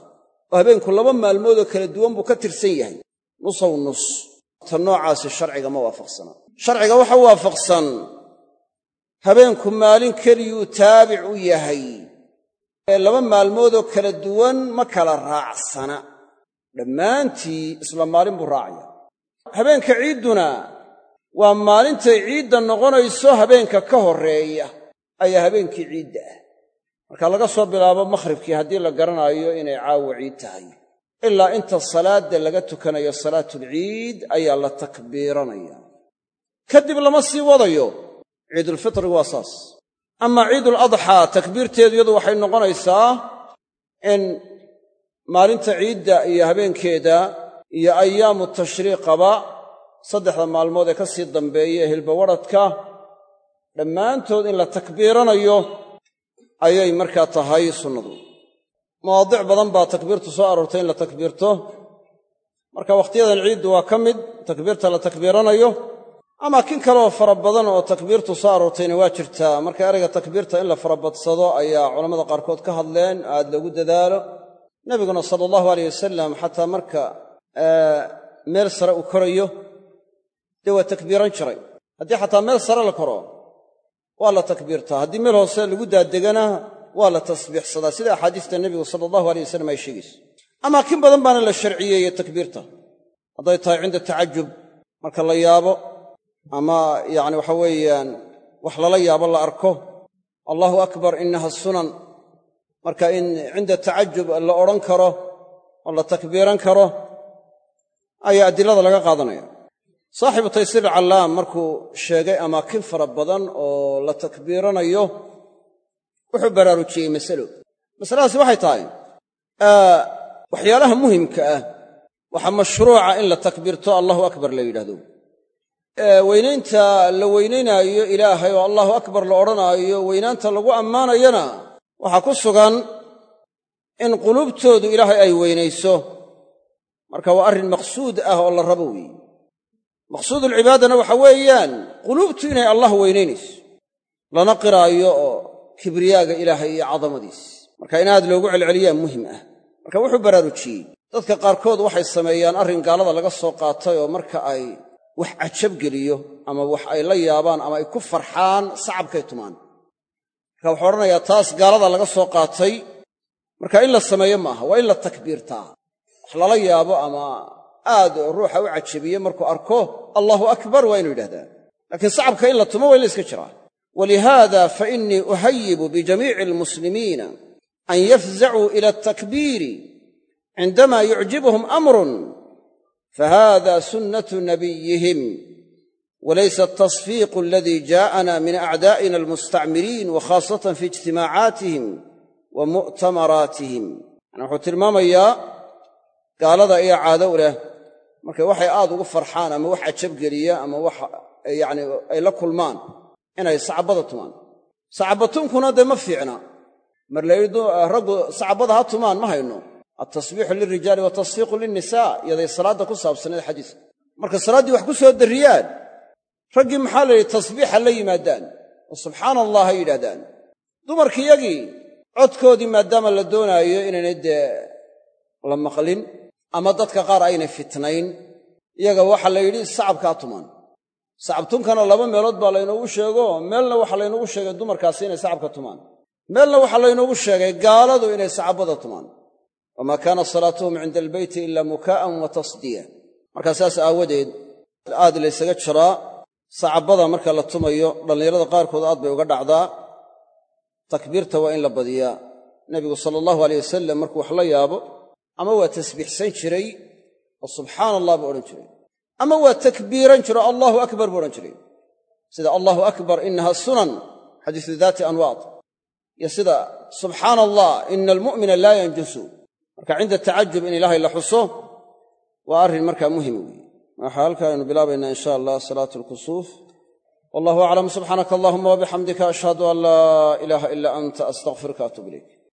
Oo habeenku laba maalmoodoo kala duwan buu ka tirsan yahay. Nusow nus. Ta noocaasi sharciga ma waafaqsana. Sharciga waxa waafaqsan habeenku maalin keliyuu taabic u yahay. Ee laba maalmoodoo kala duwan ma kala raacsana dhammaantii isla maalin buu raacaya. Habeenka ciidduna waa maalintay ciidda noqonayso habeenka ka horreeya ayaa habeenkii ciidda ah. Marka laga soo bilaabo makhribkii haddii la garanaayo inay caawa ciid tahay ilaa inta salaadda laga tukanayo salaatulciid ayaa la takbiiranaya. Kadib lama sii wadayo ciidulfitrigu waa saas. Amaa ciidul adxaa takbiirteedu iyadu waxay noqonaysaa in maalinta ciidda iyo habeenkeeda iyo ayaamu tashriiqaba saddexda maalmood ee ka sii dambeeya ee hilbawadhadka dhammaantood in la takbiiranayo ayay markaa tahay sunnadu. Mawaadic badan baa takbiirtu soo aroortay in la takbiirto. Marka wakhtiyadan ciiddu waa ka mid takbiirta la takbiiranayo ama kin kaleoo fara badan oo takbiirtu soo aroortayna waa jirtaa. Marka erayga takbiirta in la farabadsado ayaa culammada qaarkood ka hadleen aad loogu dadaalo nebiguna sala allahu aleyh wasalam xataa marka meel sare uu korayo dee waa takbiiran jiray. Haddii xataa meel sare la koro waa la takbiirtaa haddii meel hoose lagu daadegana waa la tasbiixsadaa. Sida axaadiista nebigu sala allahu aleyh wasalam ay sheegayso amaa kin badan baana la sharciyeeye takbiirta. Hadday tahay cinda tacajub marka la yaabo ama yacni waxa weeyaan wax lala yaabo la arko. Allahu akbar innaha sunan marka in cinda tacajub la odhan karo oo la takbiiran karo ayaa adilada laga qaadanaya. Saaxibu taysiir alcallaam markuu sheegay amaakin fara badan oo la takbiiranayo wuxuu baraarujiyey masalo. Masaladaasi waxay tahay waxyaalaha muhimka ah waxaa mashruuca in la takbiirto allahu akbar la yidhahdo weynaynta la weynaynaayo ilaahay oo allahu akbar la odhanaayo weynaanta lagu ammaanayana waxaa ku sugan in quluubtoodu ilaahay ay weynayso. Marka waa arrin maqsuud ah oo la rabo weeye maqsuudulcibaadana waxa weeyaan quluubtu inay allah weynaynayso lana qiraayo oo kibriyaaga ilaahay iyo cadamadiis. Marka in aad loogu celceliyaa muhiim ah. Marka wuxuu baraarujiyey dadka qaarkood waxay sameeyaan arrin gaalada laga soo qaatay oo marka ay wax cajab geliyo ama wax ay la yaabaan ama ay ku farxaan sacabkay tumaan marka wuxuu odhanayaa taas gaalada laga soo qaatay. Marka in la sameeyo maaha waa in la takbiirtaa. Wax lala yaabo ama aad ruuxa u cajabiye markuu arko allahu akbar waa inuu yidhahdaa laakiin sacabka in la tumo waa in la iska jiraa. Walihaada fa innii uhayibu bijamiici almuslimiina an yafzacuu ila altakbiiri cindama yucjibuhum amrun fahada sunnatu nabiyihim walaysa altasfiiqu aladii jaa'ana min acdaa'ina almustacmiriin wa khaasatan fi ijtimaacaatihim wa mu'tamaraatihim yani wuxuu tilmaamayaa gaalada ayaa caado leh markay waxay aad ugu farxaan ama wax cajabgeliya ama wax yacni ay la kulmaan inay sacabada tumaan sacabatunkuna dee ma fiicna mar layidhi raggu sacabada ha tumaan ma hayno altasbiixu lilrijaali watasfiiqu lilnisaa iyaday salaadda ku saabsanayd xadiiska marka salaaddii wax ku soo darriyaan raggii maxaa la yidhi tasbiixa la yimaadaan oo subxaana allah ha yidhahdaan dumarkii yagii codkoodii maadaama la doonaayo inaynay dee la maqlin ama dadka qaar aynay fitnayn iyaga waxaa la yidhi sacabkaa tumaan. Sacabtunkana laba meelood baa laynoogu sheego meelna waxaa laynoogu sheegay dumarkaasi inay sacabka tumaan. Meelna waxaa laynoogu sheegay gaaladu inay sacabada tumaan. Wamaa kaana salaatuhum cinda albeyti ila mukaa'an wa tasdiya. Markaa saas aawadeed aad laysaga jiraa sacabada marka la tumayo dhallinyarada qaarkood aad bay uga dhacdaa. Takbiirta waa in la badiyaa. Nebigu sala allahu aleyh wasalam markuu wax la yaabo ama waa tasbiixsan jiray oo subxaana allah buu odhan jiray. Ama waa takbiiran jiro allahu akbar buu odhan jiray. Sida allahu akbar inaha sunan xadiisu daati anwaad. Iyo sida subxaana allah ina almu'mina laa yanjusu. Marka cinda tacajub in ilaahay la xuso waa arrin markaa muhima weeye waxaa halkaa aynu bilaabaynaa in sha allah salaatu alkusuuf wallahu aclam subxaanaka allahuma wabixamdika ashhadu an laa ilaaha ila anta astaqfiruka atub ilayk